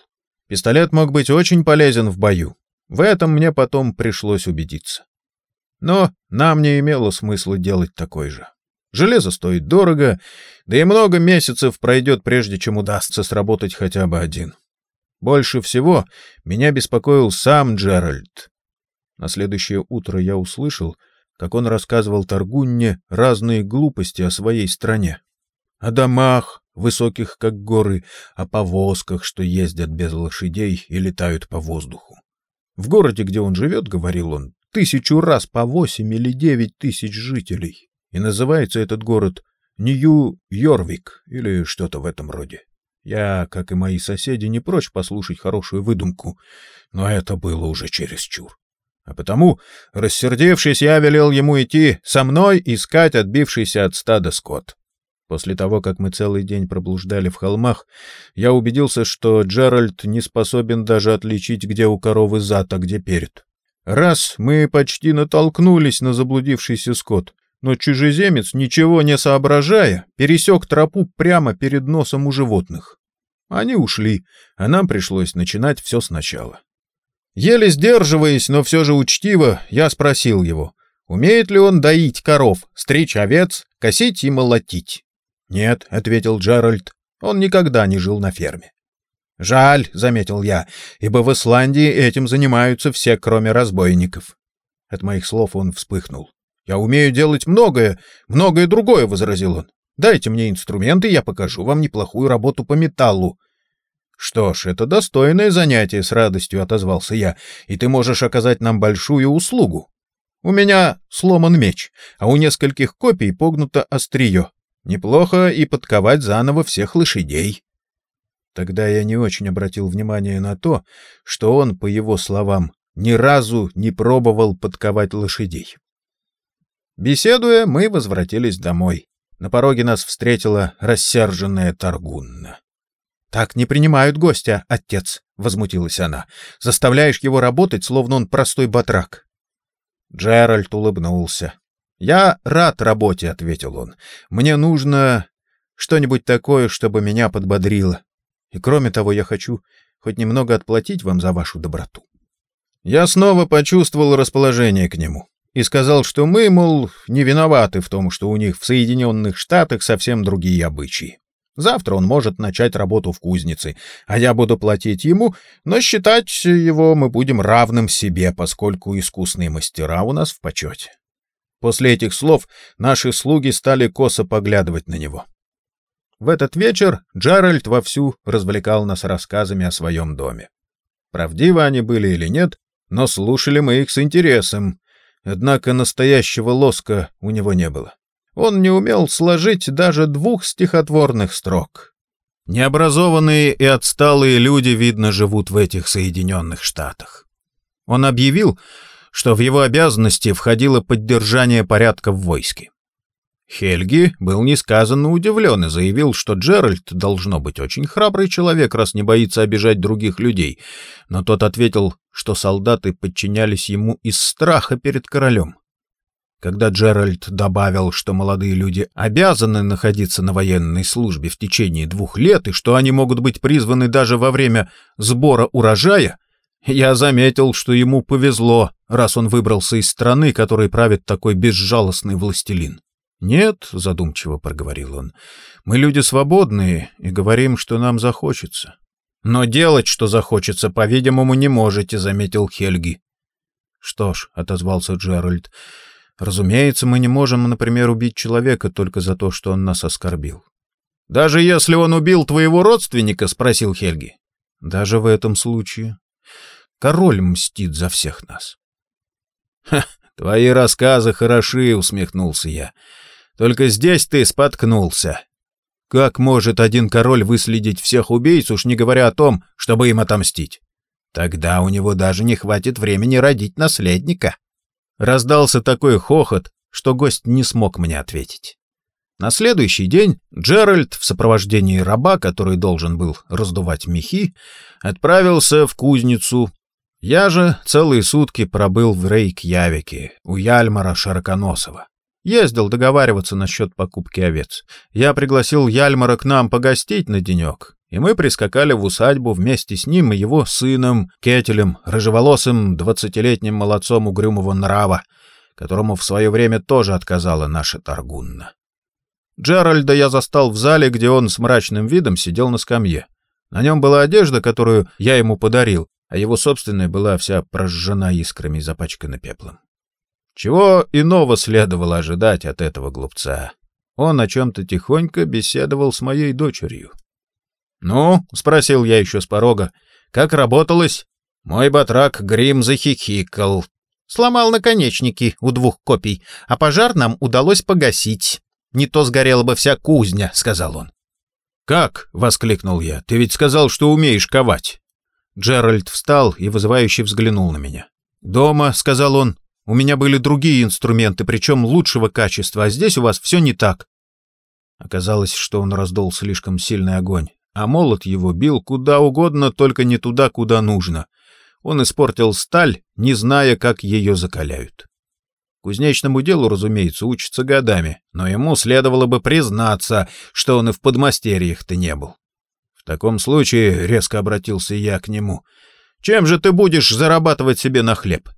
Пистолет мог быть очень полезен в бою. В этом мне потом пришлось убедиться. Но нам не имело смысла делать такой же. Железо стоит дорого, да и много месяцев пройдет, прежде чем удастся сработать хотя бы один. Больше всего меня беспокоил сам Джеральд. На следующее утро я услышал, как он рассказывал Таргунне разные глупости о своей стране. О домах, высоких как горы, о повозках, что ездят без лошадей и летают по воздуху. В городе, где он живет, говорил он, тысячу раз по восемь или девять тысяч жителей и называется этот город Нью-Йорвик или что-то в этом роде. Я, как и мои соседи, не прочь послушать хорошую выдумку, но это было уже чересчур. А потому, рассердившись, я велел ему идти со мной искать отбившийся от стада скот. После того, как мы целый день проблуждали в холмах, я убедился, что Джеральд не способен даже отличить, где у коровы зад, а где перед. Раз мы почти натолкнулись на заблудившийся скот — но чужеземец, ничего не соображая, пересек тропу прямо перед носом у животных. Они ушли, а нам пришлось начинать все сначала. Еле сдерживаясь, но все же учтиво, я спросил его, умеет ли он доить коров, стричь овец, косить и молотить. «Нет», — ответил Джеральд, Он никогда не жил на ферме. «Жаль», — заметил я, — «ибо в Исландии этим занимаются все, кроме разбойников». От моих слов он вспыхнул. «Я умею делать многое, многое другое», — возразил он. «Дайте мне инструменты, я покажу вам неплохую работу по металлу». «Что ж, это достойное занятие», — с радостью отозвался я, «и ты можешь оказать нам большую услугу. У меня сломан меч, а у нескольких копий погнуто острие. Неплохо и подковать заново всех лошадей». Тогда я не очень обратил внимание на то, что он, по его словам, ни разу не пробовал подковать лошадей. Беседуя, мы возвратились домой. На пороге нас встретила рассерженная Таргунна. — Так не принимают гостя, отец, — возмутилась она. — Заставляешь его работать, словно он простой батрак. Джеральд улыбнулся. — Я рад работе, — ответил он. — Мне нужно что-нибудь такое, чтобы меня подбодрило. И кроме того, я хочу хоть немного отплатить вам за вашу доброту. Я снова почувствовал расположение к нему и сказал, что мы, мол, не виноваты в том, что у них в Соединенных Штатах совсем другие обычаи. Завтра он может начать работу в кузнице, а я буду платить ему, но считать его мы будем равным себе, поскольку искусные мастера у нас в почете. После этих слов наши слуги стали косо поглядывать на него. В этот вечер Джеральд вовсю развлекал нас рассказами о своем доме. Правдивы они были или нет, но слушали мы их с интересом, однако настоящего лоска у него не было. Он не умел сложить даже двух стихотворных строк. Необразованные и отсталые люди, видно, живут в этих Соединенных Штатах. Он объявил, что в его обязанности входило поддержание порядка в войске. Хельги был несказанно удивлен и заявил, что Джеральд должно быть очень храбрый человек, раз не боится обижать других людей, но тот ответил, что солдаты подчинялись ему из страха перед королем. Когда Джеральд добавил, что молодые люди обязаны находиться на военной службе в течение двух лет и что они могут быть призваны даже во время сбора урожая, я заметил, что ему повезло, раз он выбрался из страны, которой правит такой безжалостный властелин. «Нет», — задумчиво проговорил он, — «мы люди свободные и говорим, что нам захочется». «Но делать, что захочется, по-видимому, не можете», — заметил Хельги. «Что ж», — отозвался Джеральд, — «разумеется, мы не можем, например, убить человека только за то, что он нас оскорбил». «Даже если он убил твоего родственника?» — спросил Хельги. «Даже в этом случае. Король мстит за всех нас». «Ха, твои рассказы хороши», — усмехнулся я. Только здесь ты споткнулся. Как может один король выследить всех убийц, уж не говоря о том, чтобы им отомстить? Тогда у него даже не хватит времени родить наследника. Раздался такой хохот, что гость не смог мне ответить. На следующий день Джеральд в сопровождении раба, который должен был раздувать мехи, отправился в кузницу. Я же целые сутки пробыл в Рейкьявике у Яльмара Широконосова. Ездил договариваться насчет покупки овец. Я пригласил Яльмара к нам погостить на денек, и мы прискакали в усадьбу вместе с ним и его сыном, Кетелем, рыжеволосым двадцатилетним молодцом угрюмого нрава, которому в свое время тоже отказала наша Таргунна. Джеральда я застал в зале, где он с мрачным видом сидел на скамье. На нем была одежда, которую я ему подарил, а его собственная была вся прожжена искрами и запачкана пеплом. Чего иного следовало ожидать от этого глупца? Он о чем-то тихонько беседовал с моей дочерью. «Ну?» — спросил я еще с порога. «Как работалось?» Мой батрак Грим захихикал. Сломал наконечники у двух копий, а пожар нам удалось погасить. Не то сгорела бы вся кузня, — сказал он. «Как?» — воскликнул я. «Ты ведь сказал, что умеешь ковать». Джеральд встал и вызывающе взглянул на меня. «Дома», — сказал он, у меня были другие инструменты, причем лучшего качества, а здесь у вас все не так. Оказалось, что он раздул слишком сильный огонь, а молот его бил куда угодно, только не туда, куда нужно. Он испортил сталь, не зная, как ее закаляют. Кузнечному делу, разумеется, учится годами, но ему следовало бы признаться, что он и в подмастерьях-то не был. Таком случае, — резко обратился я к нему, — чем же ты будешь зарабатывать себе на хлеб?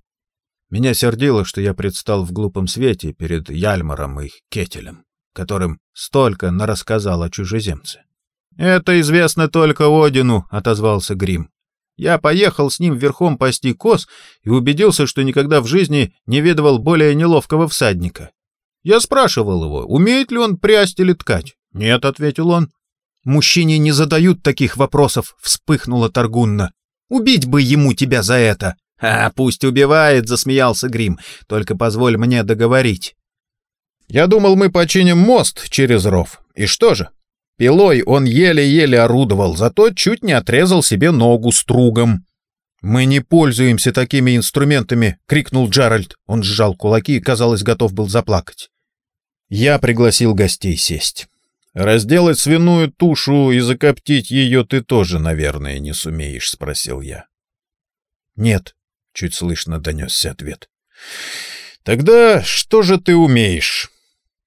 Меня сердило, что я предстал в глупом свете перед Яльмаром и Кетелем, которым столько нарассказал о чужеземце. «Это известно только Одину», — отозвался Грим. «Я поехал с ним верхом пасти коз и убедился, что никогда в жизни не видывал более неловкого всадника. Я спрашивал его, умеет ли он прясть или ткать. «Нет», — ответил он. «Мужчине не задают таких вопросов», — вспыхнула Таргунна. «Убить бы ему тебя за это!» «А, пусть убивает», — засмеялся Грим. «Только позволь мне договорить». «Я думал, мы починим мост через ров. И что же? Пилой он еле-еле орудовал, зато чуть не отрезал себе ногу стругом. «Мы не пользуемся такими инструментами!» — крикнул Джеральд. Он сжал кулаки и, казалось, готов был заплакать. Я пригласил гостей сесть. «Разделать свиную тушу и закоптить ее ты тоже, наверное, не сумеешь?» — спросил я. «Нет», — чуть слышно донесся ответ. «Тогда что же ты умеешь?»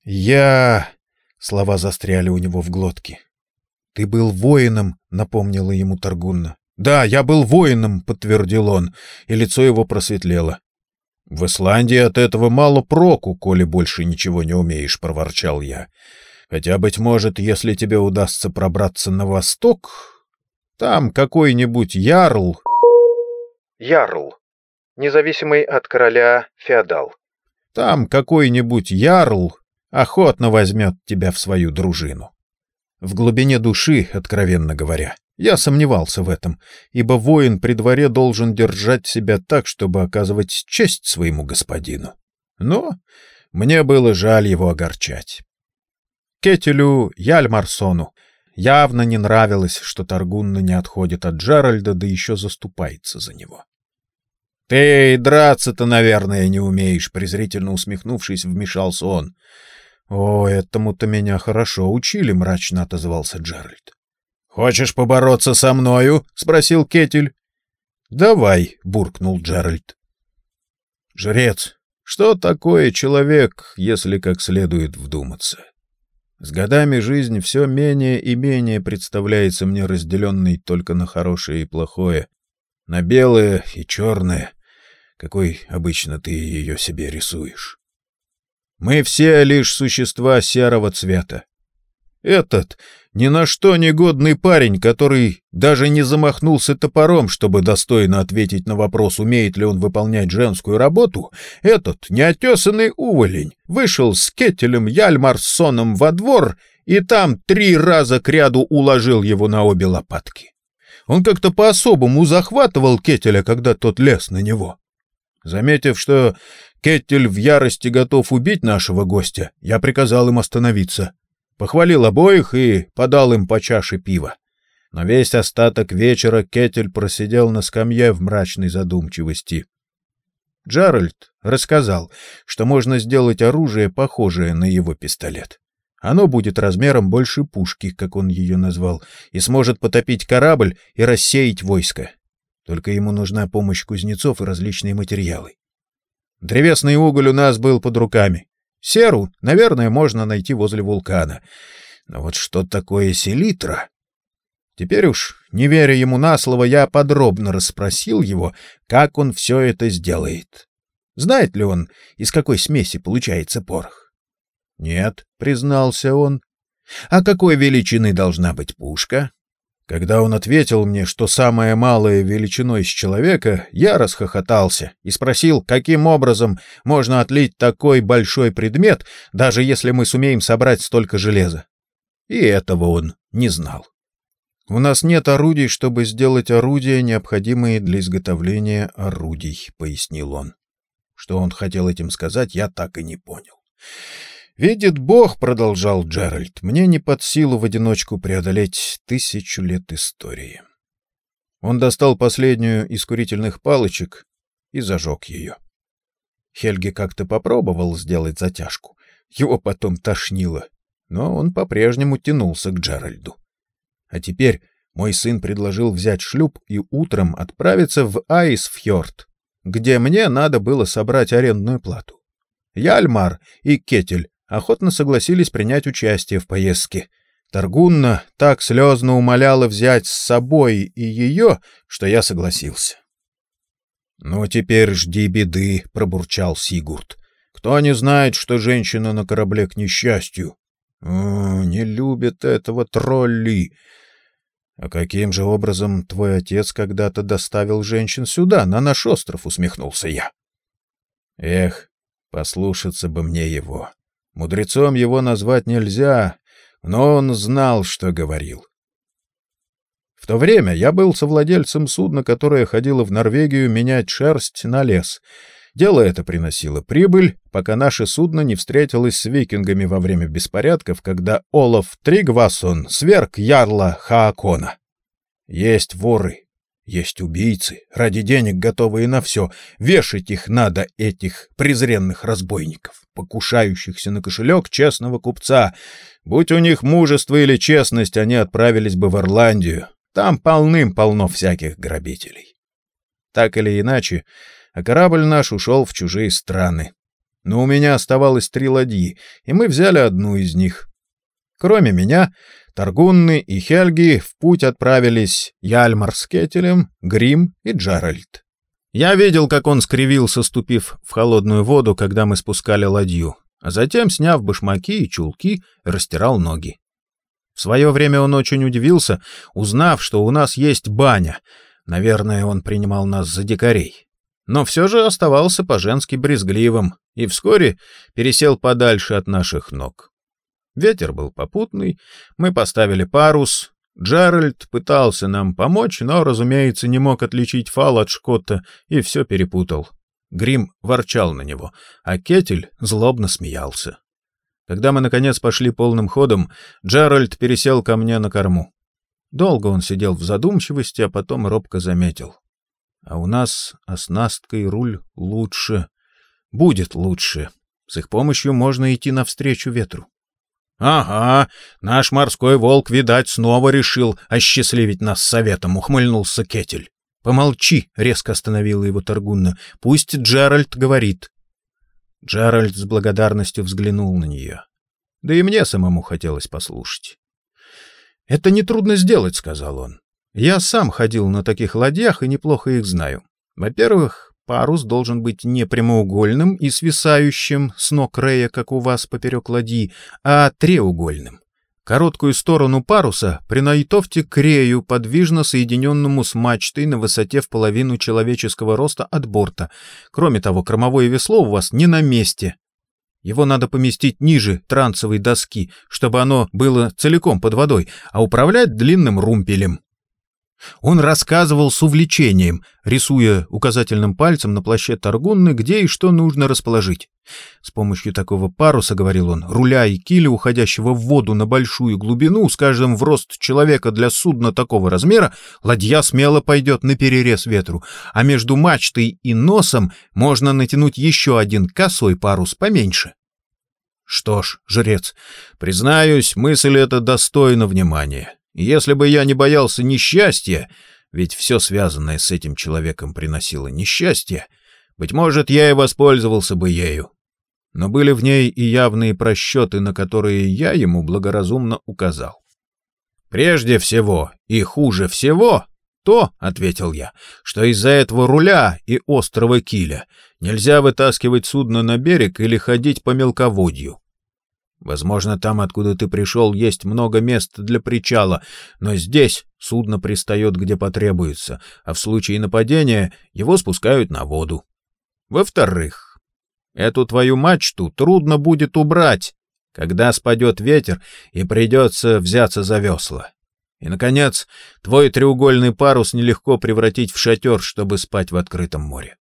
«Я...» Слова застряли у него в глотке. «Ты был воином», — напомнила ему Таргунна. «Да, я был воином», — подтвердил он, и лицо его просветлело. «В Исландии от этого мало проку, коли больше ничего не умеешь», — проворчал я. «Хотя, быть может, если тебе удастся пробраться на восток, там какой-нибудь ярл...» Ярл. Независимый от короля феодал. «Там какой-нибудь ярл охотно возьмет тебя в свою дружину. В глубине души, откровенно говоря, я сомневался в этом, ибо воин при дворе должен держать себя так, чтобы оказывать честь своему господину. Но мне было жаль его огорчать. Кетелю Яльмарсону явно не нравилось, что Таргунна не отходит от Джеральда, да еще заступается за него. — Ты драться-то, наверное, не умеешь, — презрительно усмехнувшись, вмешался он. «О, этому-то меня хорошо учили», — мрачно отозвался Джеральд. «Хочешь побороться со мною?» — спросил Кетель. «Давай», — буркнул Джеральд. «Жрец, что такое человек, если как следует вдуматься? С годами жизнь все менее и менее представляется мне разделенной только на хорошее и плохое, на белое и черное, какой обычно ты ее себе рисуешь. Мы все лишь существа серого цвета. Этот ни на что негодный парень, который даже не замахнулся топором, чтобы достойно ответить на вопрос, умеет ли он выполнять женскую работу, этот неотесанный уволень вышел с Кетелем Яльмарсоном во двор и там три раза кряду уложил его на обе лопатки. Он как-то по-особому захватывал Кетеля, когда тот лез на него. Заметив, что Кеттель в ярости готов убить нашего гостя, я приказал им остановиться. Похвалил обоих и подал им по чаше пива. Но весь остаток вечера Кеттель просидел на скамье в мрачной задумчивости. Джеральд рассказал, что можно сделать оружие, похожее на его пистолет. Оно будет размером больше пушки, как он ее назвал, и сможет потопить корабль и рассеять войско. Только ему нужна помощь кузнецов и различные материалы. Древесный уголь у нас был под руками. Серу, наверное, можно найти возле вулкана. Но вот что такое селитра? Теперь уж, не веря ему на слово, я подробно расспросил его, как он все это сделает. Знает ли он, из какой смеси получается порох? — Нет, — признался он. — А какой величины должна быть пушка? Когда он ответил мне, что самое малое величиной с человека, я расхохотался и спросил, каким образом можно отлить такой большой предмет, даже если мы сумеем собрать столько железа. И этого он не знал. «У нас нет орудий, чтобы сделать орудия, необходимые для изготовления орудий», — пояснил он. Что он хотел этим сказать, я так и не понял. «Видит Бог», — продолжал Джеральд, — «мне не под силу в одиночку преодолеть тысячу лет истории». Он достал последнюю из курительных палочек и зажег ее. Хельги как-то попробовал сделать затяжку. Его потом тошнило, но он по-прежнему тянулся к Джеральду. А теперь мой сын предложил взять шлюп и утром отправиться в Айсфьорд, где мне надо было собрать арендную плату. Яльмар и Кетель охотно согласились принять участие в поездке. Таргунна так слезно умоляла взять с собой и ее, что я согласился. — Ну, теперь жди беды, — пробурчал Сигурд. — Кто не знает, что женщина на корабле к несчастью? Не любят этого тролли. «А каким же образом твой отец когда-то доставил женщин сюда, на наш остров?» — усмехнулся я. «Эх, послушаться бы мне его. Мудрецом его назвать нельзя, но он знал, что говорил. В то время я был совладельцем судна, которое ходило в Норвегию менять шерсть на лес. Дело это приносило прибыль, пока наше судно не встретилось с викингами во время беспорядков, когда Олаф Тригвасон сверг ярла Хаакона. Есть воры, есть убийцы, ради денег готовые на все. Вешать их надо, этих презренных разбойников, покушающихся на кошелек честного купца. Будь у них мужество или честность, они отправились бы в Ирландию, там полным-полно всяких грабителей. Так или иначе, а корабль наш ушел в чужие страны. Но у меня оставалось три ладьи, и мы взяли одну из них. Кроме меня, Таргунны и Хельги в путь отправились Яльмар с Кетелем, Грим и Джеральд. Я видел, как он скривился, ступив в холодную воду, когда мы спускали ладью, а затем, сняв башмаки и чулки, растирал ноги. В свое время он очень удивился, узнав, что у нас есть баня. Наверное, он принимал нас за дикарей. Но все же оставался по-женски брезгливым и вскоре пересел подальше от наших ног. Ветер был попутный, мы поставили парус. Джеральд пытался нам помочь, но, разумеется, не мог отличить фал от шкота и все перепутал. Грим ворчал на него, а Кетель злобно смеялся. Когда мы, наконец, пошли полным ходом, Джеральд пересел ко мне на корму. Долго он сидел в задумчивости, а потом робко заметил. А у нас оснастка и руль лучше. Будет лучше. С их помощью можно идти навстречу ветру. — Ага, наш морской волк, видать, снова решил осчастливить нас советом, — ухмыльнулся Кетель. — Помолчи, — резко остановила его Торгунна. — Пусть Джеральд говорит. Джеральд с благодарностью взглянул на нее. Да и мне самому хотелось послушать. «Это нетрудно сделать», — сказал он. «Я сам ходил на таких ладьях и неплохо их знаю. Во-первых, парус должен быть не прямоугольным и свисающим с ног Рея, как у вас поперек ладьи, а треугольным. Короткую сторону паруса принайтовьте к рею, подвижно соединенному с мачтой на высоте в половину человеческого роста от борта. Кроме того, кормовое весло у вас не на месте. Его надо поместить ниже трансовой доски, чтобы оно было целиком под водой, а управлять длинным румпелем. Он рассказывал с увлечением, рисуя указательным пальцем на плаще Таргунны, где и что нужно расположить. С помощью такого паруса, говорил он, руля и киля, уходящего в воду на большую глубину, с каждым в рост человека для судна такого размера, ладья смело пойдет на перерез ветру, а между мачтой и носом можно натянуть еще один косой парус поменьше. Что ж, жрец, признаюсь, мысль эта достойна внимания. Если бы я не боялся несчастья, ведь все связанное с этим человеком приносило несчастье, быть может, я и воспользовался бы ею. Но были в ней и явные просчеты, на которые я ему благоразумно указал. Прежде всего и хуже всего то, — ответил я, — что из-за этого руля и острого киля нельзя вытаскивать судно на берег или ходить по мелководью. Возможно, там, откуда ты пришел, есть много мест для причала, но здесь судно пристает, где потребуется, а в случае нападения его спускают на воду. Во-вторых, эту твою мачту трудно будет убрать, когда спадет ветер и придется взяться за весла. И, наконец, твой треугольный парус нелегко превратить в шатер, чтобы спать в открытом море.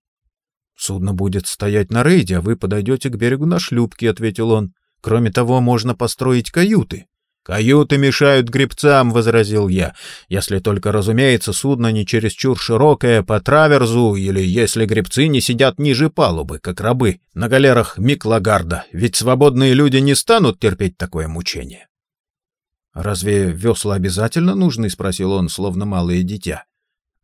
«Судно будет стоять на рейде, а вы подойдете к берегу на шлюпке», — ответил он. Кроме того, можно построить каюты. «Каюты мешают гребцам», — возразил я, «если только, разумеется, судно не чересчур широкое по траверзу или если гребцы не сидят ниже палубы, как рабы, на галерах Миклагарда, ведь свободные люди не станут терпеть такое мучение». «Разве весла обязательно нужны?» — спросил он, словно малое дитя.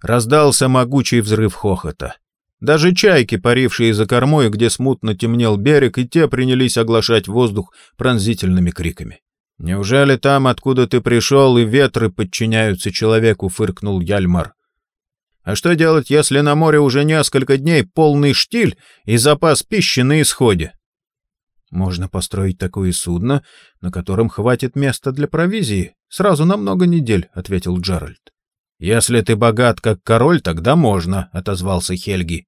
Раздался могучий взрыв хохота. Даже чайки, парившие за кормой, где смутно темнел берег, и те принялись оглашать воздух пронзительными криками. «Неужели там, откуда ты пришел, и ветры подчиняются человеку?» — фыркнул Яльмар. «А что делать, если на море уже несколько дней полный штиль и запас пищи на исходе?» «Можно построить такое судно, на котором хватит места для провизии», Сразу на много недель, — ответил Джеральд. «Если ты богат, как король, тогда можно», — отозвался Хельги.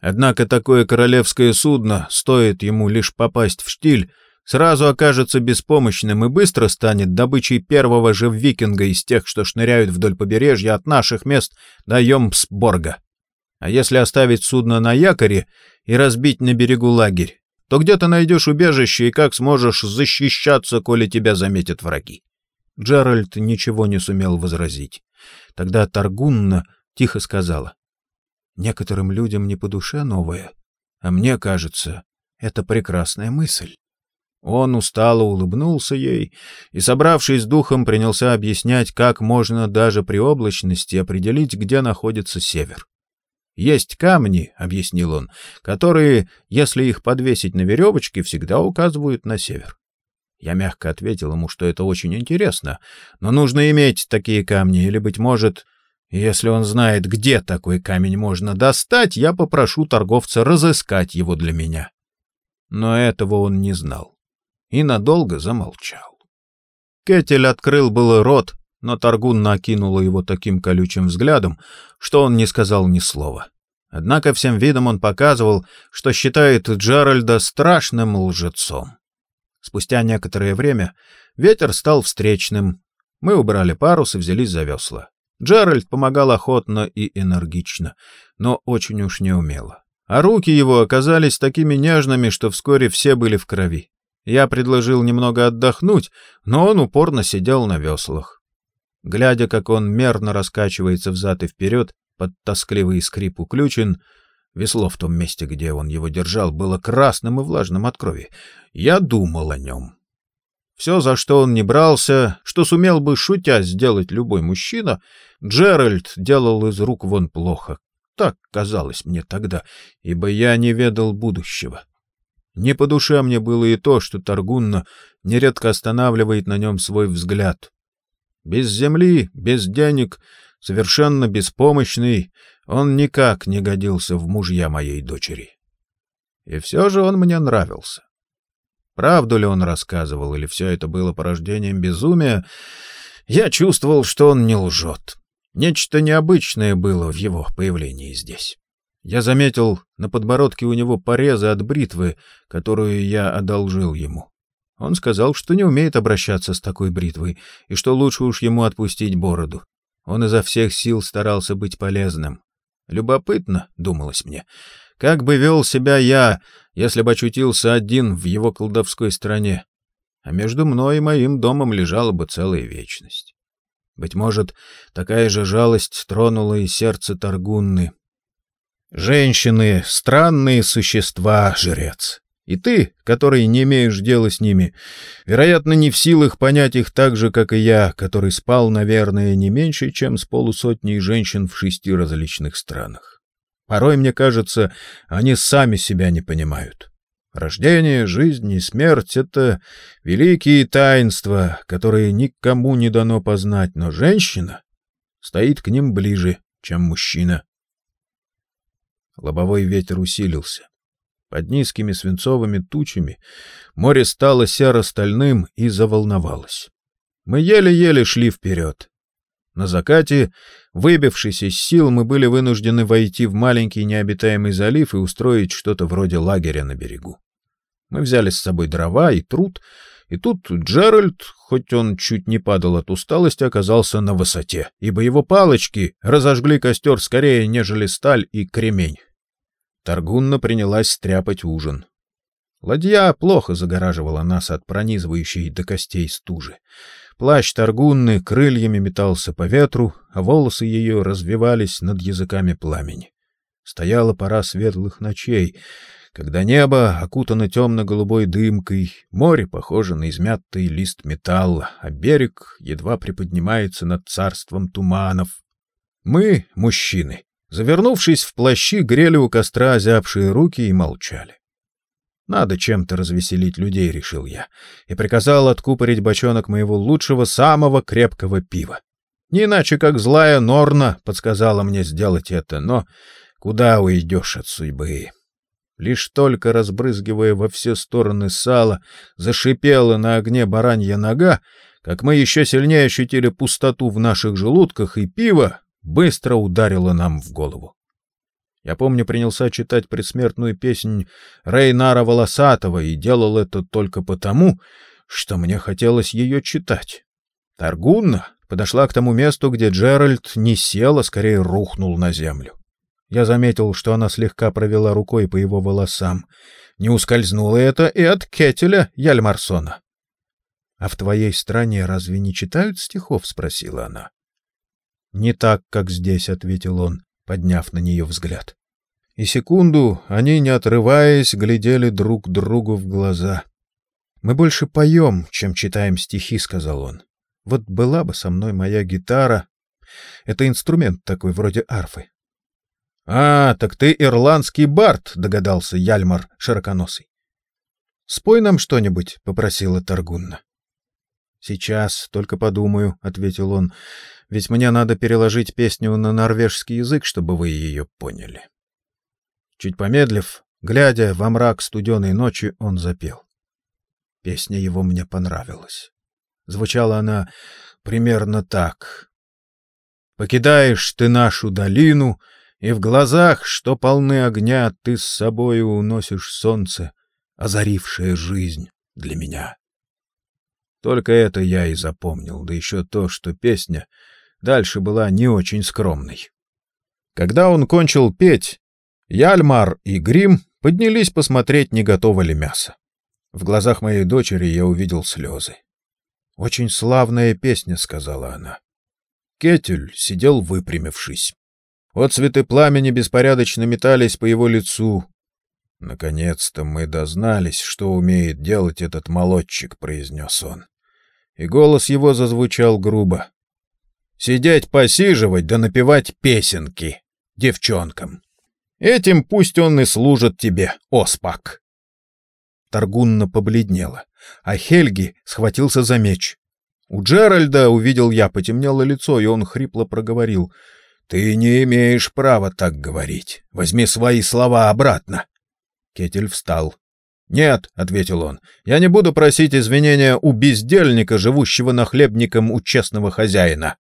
«Однако такое королевское судно, стоит ему лишь попасть в штиль, сразу окажется беспомощным и быстро станет добычей первого же викинга из тех, что шныряют вдоль побережья от наших мест до Йомпсборга. А если оставить судно на якоре и разбить на берегу лагерь, то где ты найдешь убежище и как сможешь защищаться, коли тебя заметят враги?» Джеральд ничего не сумел возразить. Тогда Таргунна тихо сказала. «Некоторым людям не по душе новое, а мне кажется, это прекрасная мысль». Он устало улыбнулся ей и, собравшись с духом, принялся объяснять, как можно даже при облачности определить, где находится север. «Есть камни», — объяснил он, — «которые, если их подвесить на веревочке, всегда указывают на север. Я мягко ответил ему, что это очень интересно, но нужно иметь такие камни, или, быть может, если он знает, где такой камень можно достать, я попрошу торговца разыскать его для меня. Но этого он не знал и надолго замолчал. Кетель открыл было рот, но Торгун накинула его таким колючим взглядом, что он не сказал ни слова. Однако всем видом он показывал, что считает Джеральда страшным лжецом. Спустя некоторое время ветер стал встречным. Мы убрали парус и взялись за весла. Джеральд помогал охотно и энергично, но очень уж неумело. А руки его оказались такими нежными, что вскоре все были в крови. Я предложил немного отдохнуть, но он упорно сидел на веслах. Глядя, как он мерно раскачивается взад и вперед под тоскливый скрип уключен, Весло в том месте, где он его держал, было красным и влажным от крови. Я думал о нем. Все, за что он не брался, что сумел бы, шутя, сделать любой мужчина, Джеральд делал из рук вон плохо. Так казалось мне тогда, ибо я не ведал будущего. Не по душе мне было и то, что Таргунна нередко останавливает на нем свой взгляд. Без земли, без денег, совершенно беспомощный, он никак не годился в мужья моей дочери. И все же он мне нравился. Правду ли он рассказывал, или все это было порождением безумия, я чувствовал, что он не лжет. Нечто необычное было в его появлении здесь. Я заметил на подбородке у него порезы от бритвы, которую я одолжил ему. Он сказал, что не умеет обращаться с такой бритвой, и что лучше уж ему отпустить бороду. Он изо всех сил старался быть полезным. Любопытно, — думалось мне, — как бы вел себя я, если бы очутился один в его колдовской стране, а между мной и моим домом лежала бы целая вечность. Быть может, такая же жалость тронула и сердце Таргунны. Женщины — странные существа, жрец. И ты, который не имеешь дела с ними, вероятно, не в силах понять их так же, как и я, который спал, наверное, не меньше, чем с полусотней женщин в шести различных странах. Порой, мне кажется, они сами себя не понимают. Рождение, жизнь и смерть — это великие таинства, которые никому не дано познать, но женщина стоит к ним ближе, чем мужчина. Лобовой ветер усилился. Под низкими свинцовыми тучами море стало серо-стальным и заволновалось. Мы еле-еле шли вперед. На закате, выбившись из сил, мы были вынуждены войти в маленький необитаемый залив и устроить что-то вроде лагеря на берегу. Мы взяли с собой дрова и труд, и тут Джеральд, хоть он чуть не падал от усталости, оказался на высоте, ибо его палочки разожгли костер скорее, нежели сталь и кремень. Таргунна принялась стряпать ужин. Ладья плохо загораживала нас от пронизывающей до костей стужи. Плащ Таргунны крыльями метался по ветру, а волосы ее развивались над языками пламени. Стояла пора светлых ночей, когда небо окутано темно-голубой дымкой, море похоже на измятый лист металла, а берег едва приподнимается над царством туманов. Мы, мужчины, Завернувшись в плащи, грели у костра озябшие руки и молчали. Надо чем-то развеселить людей, решил я, и приказал откупорить бочонок моего лучшего, самого крепкого пива. Не иначе, как злая Норна подсказала мне сделать это, но куда уйдешь от судьбы? Лишь только разбрызгивая во все стороны сало, зашипела на огне баранья нога, как мы еще сильнее ощутили пустоту в наших желудках, и пиво быстро ударило нам в голову. Я помню, принялся читать предсмертную песнь Рейнара Волосатого и делал это только потому, что мне хотелось ее читать. Таргунна подошла к тому месту, где Джеральд не сел, а скорее рухнул на землю. Я заметил, что она слегка провела рукой по его волосам. Не ускользнуло это и от Кетеля Яльмарсона. — А в твоей стране разве не читают стихов? — спросила она. — Не так, как здесь, — ответил он, подняв на нее взгляд. И секунду они, не отрываясь, глядели друг другу в глаза. — Мы больше поем, чем читаем стихи, — сказал он. — Вот была бы со мной моя гитара. Это инструмент такой, вроде арфы. — А, так ты ирландский бард, — догадался Яльмар широконосый. — Спой нам что-нибудь, — попросила Таргунна. — Сейчас, только подумаю, — ответил он, — ведь мне надо переложить песню на норвежский язык, чтобы вы ее поняли. Чуть помедлив, глядя во мрак студеной ночи, он запел. Песня его мне понравилась. Звучала она примерно так. «Покидаешь ты нашу долину, и в глазах, что полны огня, ты с собою уносишь солнце, озарившее жизнь для меня». Только это я и запомнил, да еще то, что песня дальше была не очень скромной. Когда он кончил петь, Яльмар и Грим поднялись посмотреть, не готово ли мясо. В глазах моей дочери я увидел слезы. «Очень славная песня», — сказала она. Кетель сидел выпрямившись. Вот цветы пламени беспорядочно метались по его лицу. «Наконец-то мы дознались, что умеет делать этот молодчик», — произнес он и голос его зазвучал грубо. «Сидеть посиживать да напевать песенки девчонкам. Этим пусть он и служит тебе, Оспак». Таргунна побледнела, а Хельги схватился за меч. У Джеральда, увидел я, потемнело лицо, и он хрипло проговорил. «Ты не имеешь права так говорить. Возьми свои слова обратно». Кетель встал. «Нет», — ответил он, — «я не буду просить извинения у бездельника, живущего нахлебником у честного хозяина».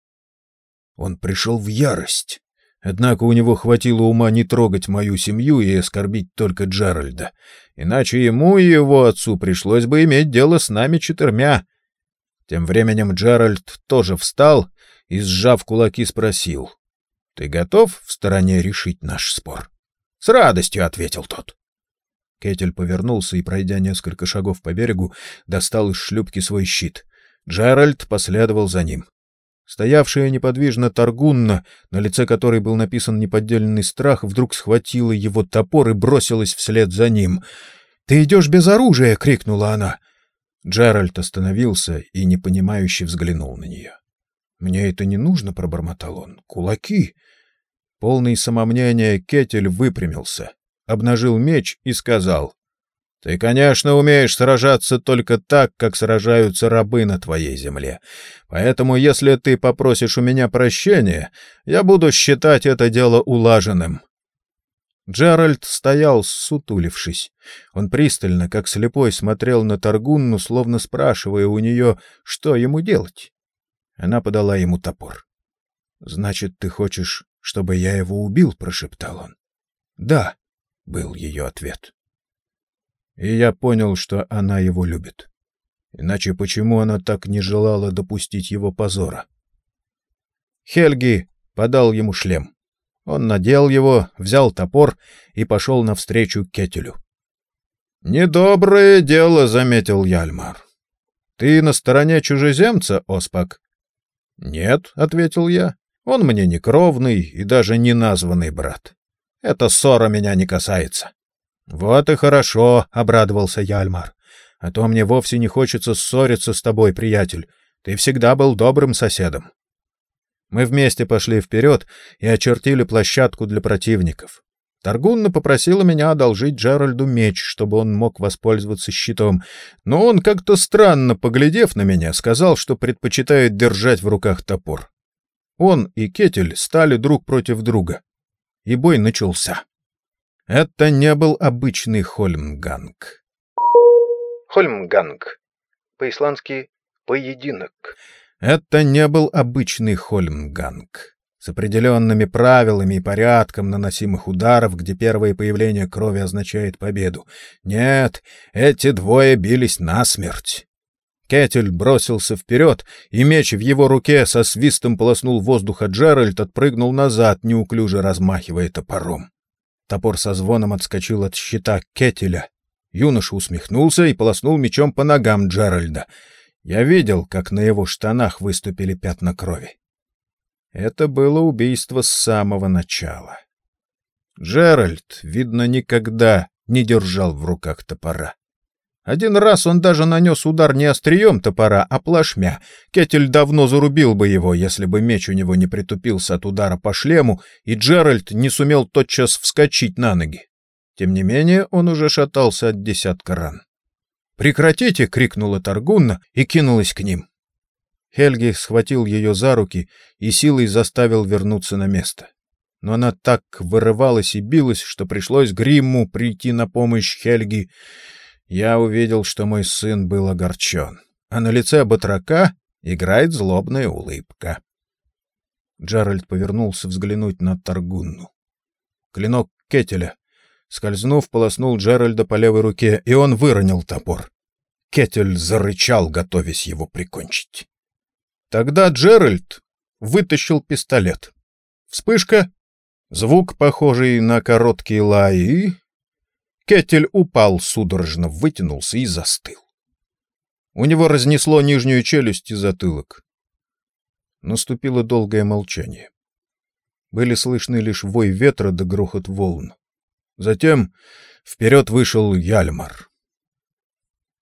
Он пришел в ярость. Однако у него хватило ума не трогать мою семью и оскорбить только Джеральда. Иначе ему и его отцу пришлось бы иметь дело с нами четырьмя. Тем временем Джеральд тоже встал и, сжав кулаки, спросил. — Ты готов в стороне решить наш спор? — С радостью, — ответил тот. Кетель повернулся и, пройдя несколько шагов по берегу, достал из шлюпки свой щит. Джеральд последовал за ним. Стоявшая неподвижно Таргунна, на лице которой был написан неподдельный страх, вдруг схватила его топор и бросилась вслед за ним. «Ты идешь без оружия!» — крикнула она. Джеральд остановился и непонимающе взглянул на нее. «Мне это не нужно», — пробормотал он. «Кулаки!» Полный самомнения Кетель выпрямился обнажил меч и сказал, «Ты, конечно, умеешь сражаться только так, как сражаются рабы на твоей земле. Поэтому, если ты попросишь у меня прощения, я буду считать это дело улаженным». Джеральд стоял, сутулившись. Он пристально, как слепой, смотрел на Таргунну, словно спрашивая у нее, что ему делать. Она подала ему топор. «Значит, ты хочешь, чтобы я его убил?» — прошептал он. «Да», был ее ответ. И я понял, что она его любит. Иначе почему она так не желала допустить его позора? Хельги подал ему шлем. Он надел его, взял топор и пошел навстречу Кетелю. «Недоброе дело», — заметил Яльмар. «Ты на стороне чужеземца, Оспак?» «Нет», — ответил я, — «он мне не кровный и даже не названный брат. Эта ссора меня не касается. — Вот и хорошо, — обрадовался Яльмар. — А то мне вовсе не хочется ссориться с тобой, приятель. Ты всегда был добрым соседом. Мы вместе пошли вперед и очертили площадку для противников. Таргунна попросила меня одолжить Джеральду меч, чтобы он мог воспользоваться щитом, но он как-то странно, поглядев на меня, сказал, что предпочитает держать в руках топор. Он и Кетель стали друг против друга и бой начался. Это не был обычный Хольмганг. Хольмганг. По-исландски Поединок. Это не был обычный Хольмганг с определенными правилами и порядком наносимых ударов, где первое появление крови означает победу. Нет, эти двое бились насмерть. Кетель бросился вперед, и меч в его руке со свистом полоснул воздуха Джеральд, отпрыгнул назад, неуклюже размахивая топором. Топор со звоном отскочил от щита Кетеля. Юноша усмехнулся и полоснул мечом по ногам Джеральда. Я видел, как на его штанах выступили пятна крови. Это было убийство с самого начала. Джеральд, видно, никогда не держал в руках топора. Один раз он даже нанес удар не острием топора, а плашмя. Кетель давно зарубил бы его, если бы меч у него не притупился от удара по шлему, и Джеральд не сумел тотчас вскочить на ноги. Тем не менее, он уже шатался от десятка ран. «Прекратите!» — крикнула Таргунна и кинулась к ним. Хельги схватил ее за руки и силой заставил вернуться на место. Но она так вырывалась и билась, что пришлось Гримму прийти на помощь Хельги, я увидел, что мой сын был огорчен, а на лице батрака играет злобная улыбка. Джеральд повернулся взглянуть на Таргунну. Клинок Кетеля, скользнув, полоснул Джеральда по левой руке, и он выронил топор. Кетель зарычал, готовясь его прикончить. Тогда Джеральд вытащил пистолет. Вспышка, звук, похожий на короткий лай, и Кетель упал, судорожно вытянулся и застыл. У него разнесло нижнюю челюсть и затылок. Наступило долгое молчание. Были слышны лишь вой ветра да грохот волн. Затем вперед вышел Яльмар.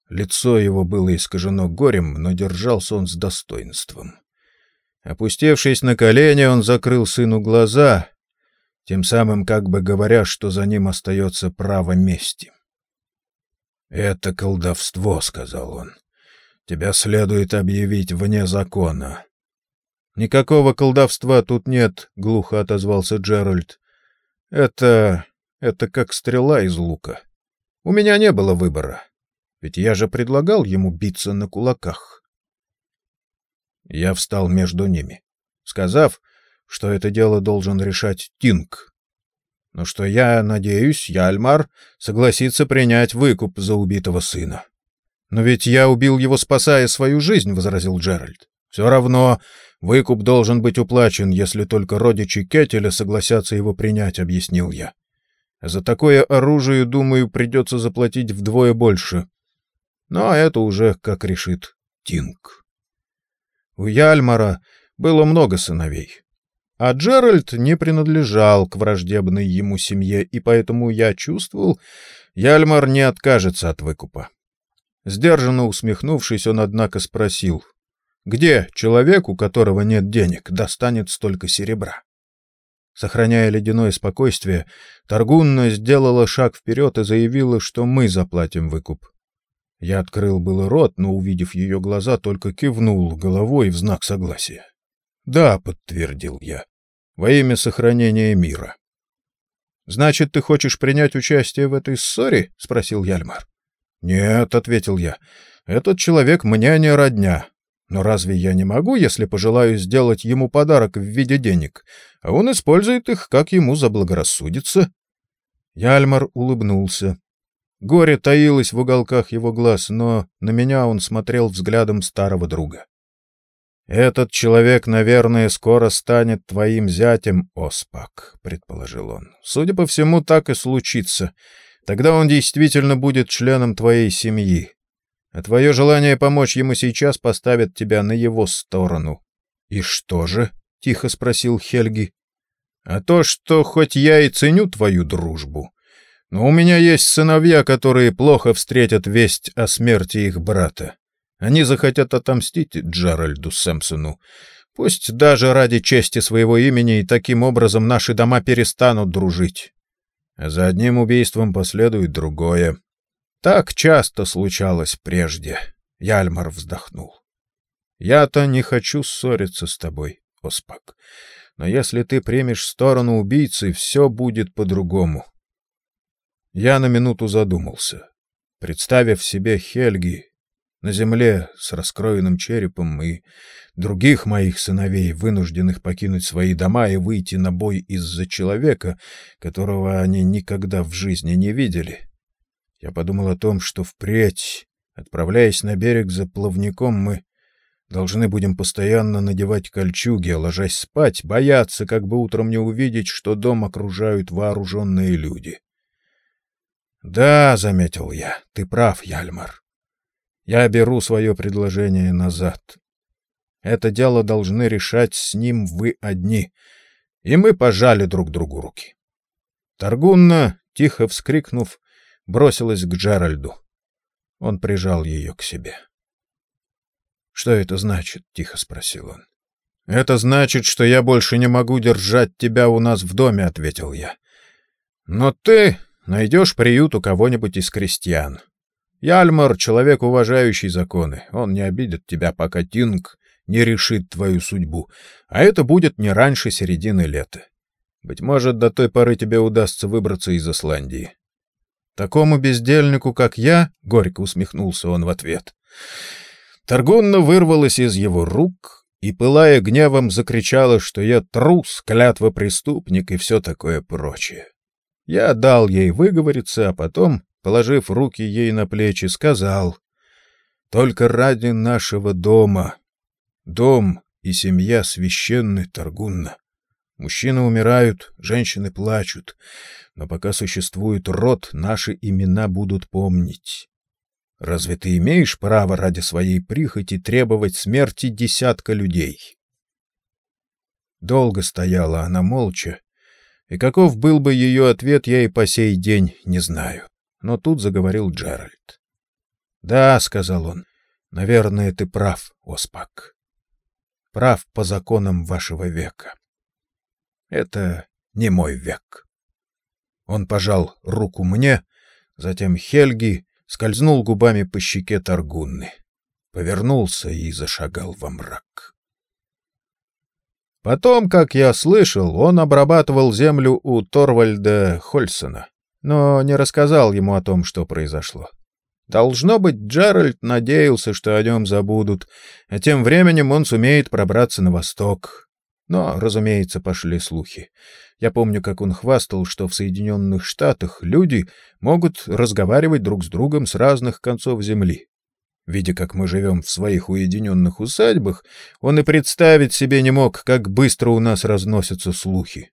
Лицо его было искажено горем, но держался он с достоинством. Опустевшись на колени, он закрыл сыну глаза тем самым как бы говоря, что за ним остается право мести. «Это колдовство», — сказал он. «Тебя следует объявить вне закона». «Никакого колдовства тут нет», — глухо отозвался Джеральд. «Это... это как стрела из лука. У меня не было выбора. Ведь я же предлагал ему биться на кулаках». Я встал между ними, сказав, что это дело должен решать Тинг. Но что я надеюсь, Яльмар согласится принять выкуп за убитого сына. «Но ведь я убил его, спасая свою жизнь», — возразил Джеральд. «Все равно выкуп должен быть уплачен, если только родичи Кетеля согласятся его принять», — объяснил я. «За такое оружие, думаю, придется заплатить вдвое больше. Но это уже как решит Тинг». У Яльмара было много сыновей. А Джеральд не принадлежал к враждебной ему семье, и поэтому я чувствовал, Яльмар не откажется от выкупа. Сдержанно усмехнувшись, он, однако, спросил, где человек, у которого нет денег, достанет столько серебра? Сохраняя ледяное спокойствие, Таргунна сделала шаг вперед и заявила, что мы заплатим выкуп. Я открыл было рот, но, увидев ее глаза, только кивнул головой в знак согласия. Да, подтвердил я. Во имя сохранения мира. Значит, ты хочешь принять участие в этой ссоре? спросил Яльмар. Нет, ответил я. Этот человек мне не родня. Но разве я не могу, если пожелаю сделать ему подарок в виде денег, а он использует их, как ему заблагорассудится? Яльмар улыбнулся. Горе таилось в уголках его глаз, но на меня он смотрел взглядом старого друга. «Этот человек, наверное, скоро станет твоим зятем, Оспак», — предположил он. «Судя по всему, так и случится. Тогда он действительно будет членом твоей семьи. А твое желание помочь ему сейчас поставит тебя на его сторону». «И что же?» — тихо спросил Хельги. «А то, что хоть я и ценю твою дружбу, но у меня есть сыновья, которые плохо встретят весть о смерти их брата. Они захотят отомстить Джеральду Сэмпсону. Пусть даже ради чести своего имени и таким образом наши дома перестанут дружить. За одним убийством последует другое. Так часто случалось прежде. Яльмар вздохнул. Я-то не хочу ссориться с тобой, Оспак. Но если ты примешь сторону убийцы, все будет по-другому. Я на минуту задумался. Представив себе Хельги, на земле с раскроенным черепом и других моих сыновей, вынужденных покинуть свои дома и выйти на бой из-за человека, которого они никогда в жизни не видели. Я подумал о том, что впредь, отправляясь на берег за плавником, мы должны будем постоянно надевать кольчуги, а ложась спать, бояться, как бы утром не увидеть, что дом окружают вооруженные люди. «Да», — заметил я, — «ты прав, Яльмар. Я беру свое предложение назад. Это дело должны решать с ним вы одни. И мы пожали друг другу руки. Торгунна, тихо вскрикнув, бросилась к Джеральду. Он прижал ее к себе. «Что это значит?» — тихо спросил он. «Это значит, что я больше не могу держать тебя у нас в доме», — ответил я. «Но ты найдешь приют у кого-нибудь из крестьян. Яльмар — человек, уважающий законы. Он не обидит тебя, пока Тинг не решит твою судьбу, а это будет не раньше середины лета. Быть может, до той поры тебе удастся выбраться из Исландии. Такому бездельнику, как я, — горько усмехнулся он в ответ. Торгунна вырвалась из его рук и, пылая гневом, закричала, что я трус, клятва преступник и все такое прочее. Я дал ей выговориться, а потом, положив руки ей на плечи, сказал, «Только ради нашего дома Дом и семья священны Таргунна. Мужчины умирают, женщины плачут, но пока существует род, наши имена будут помнить. Разве ты имеешь право ради своей прихоти требовать смерти десятка людей? Долго стояла она молча, и каков был бы ее ответ, я и по сей день не знаю. Но тут заговорил Джеральд. — Да, — сказал он, — наверное, ты прав, Оспак прав по законам вашего века. Это не мой век. Он пожал руку мне, затем Хельги скользнул губами по щеке Таргунны, повернулся и зашагал во мрак. Потом, как я слышал, он обрабатывал землю у Торвальда Хольсона, но не рассказал ему о том, что произошло. Должно быть, Джеральд надеялся, что о нем забудут, а тем временем он сумеет пробраться на восток. Но, разумеется, пошли слухи. Я помню, как он хвастал, что в Соединенных Штатах люди могут разговаривать друг с другом с разных концов земли. Видя, как мы живем в своих уединенных усадьбах, он и представить себе не мог, как быстро у нас разносятся слухи.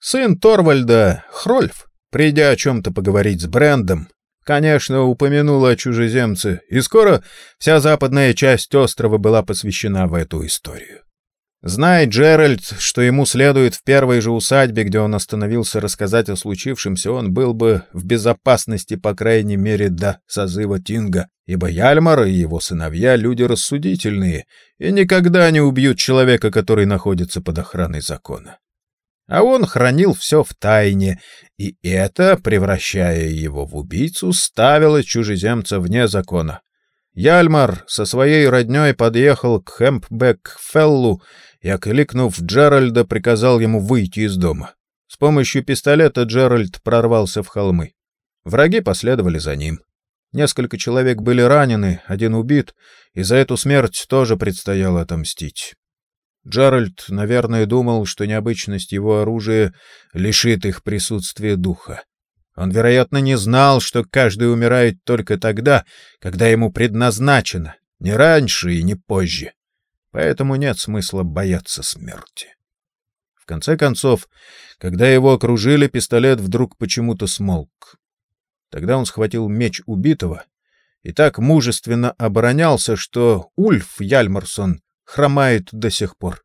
Сын Торвальда, Хрольф, придя о чем-то поговорить с Брэндом, конечно, упомянула о чужеземце, и скоро вся западная часть острова была посвящена в эту историю. Знает Джеральд, что ему следует в первой же усадьбе, где он остановился рассказать о случившемся, он был бы в безопасности, по крайней мере, до созыва Тинга, ибо Яльмар и его сыновья — люди рассудительные и никогда не убьют человека, который находится под охраной закона а он хранил все в тайне, и это, превращая его в убийцу, ставило чужеземца вне закона. Яльмар со своей родней подъехал к Хэмпбек-Феллу и, окликнув Джеральда, приказал ему выйти из дома. С помощью пистолета Джеральд прорвался в холмы. Враги последовали за ним. Несколько человек были ранены, один убит, и за эту смерть тоже предстояло отомстить. Джеральд, наверное, думал, что необычность его оружия лишит их присутствия духа. Он, вероятно, не знал, что каждый умирает только тогда, когда ему предназначено, не раньше и не позже. Поэтому нет смысла бояться смерти. В конце концов, когда его окружили, пистолет вдруг почему-то смолк. Тогда он схватил меч убитого и так мужественно оборонялся, что Ульф Яльмарсон хромает до сих пор.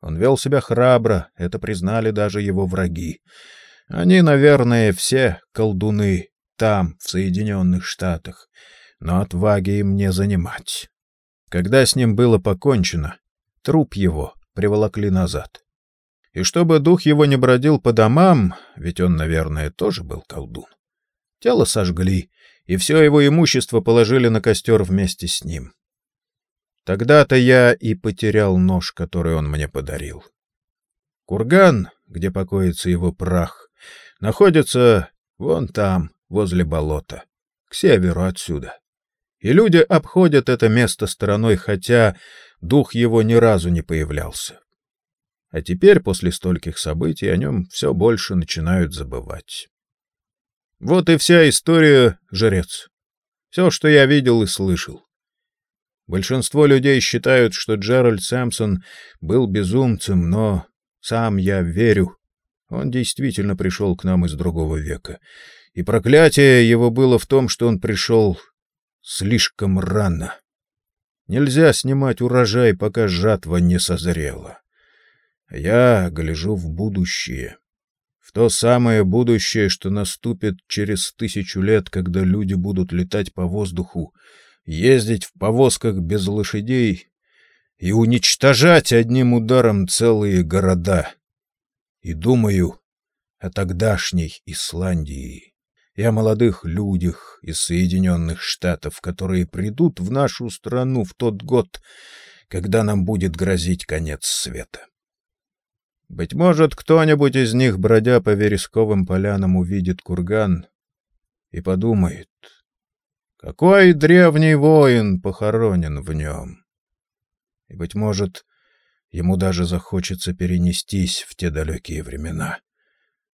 Он вел себя храбро, это признали даже его враги. Они, наверное, все колдуны там, в Соединенных Штатах, но отваги им не занимать. Когда с ним было покончено, труп его приволокли назад. И чтобы дух его не бродил по домам, ведь он, наверное, тоже был колдун, тело сожгли, и все его имущество положили на костер вместе с ним. Тогда-то я и потерял нож, который он мне подарил. Курган, где покоится его прах, находится вон там, возле болота, к северу отсюда. И люди обходят это место стороной, хотя дух его ни разу не появлялся. А теперь, после стольких событий, о нем все больше начинают забывать. Вот и вся история, жрец. Все, что я видел и слышал. Большинство людей считают, что Джеральд Сэмпсон был безумцем, но сам я верю. Он действительно пришел к нам из другого века. И проклятие его было в том, что он пришел слишком рано. Нельзя снимать урожай, пока жатва не созрела. Я гляжу в будущее. В то самое будущее, что наступит через тысячу лет, когда люди будут летать по воздуху, ездить в повозках без лошадей и уничтожать одним ударом целые города. И думаю о тогдашней Исландии и о молодых людях из Соединенных Штатов, которые придут в нашу страну в тот год, когда нам будет грозить конец света. Быть может, кто-нибудь из них, бродя по вересковым полянам, увидит курган и подумает, какой древний воин похоронен в нем. И, быть может, ему даже захочется перенестись в те далекие времена,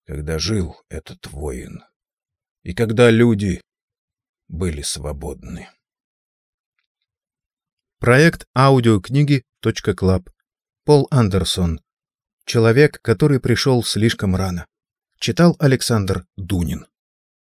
когда жил этот воин, и когда люди были свободны. Проект аудиокниги .клаб. Пол Андерсон. Человек, который пришел слишком рано. Читал Александр Дунин.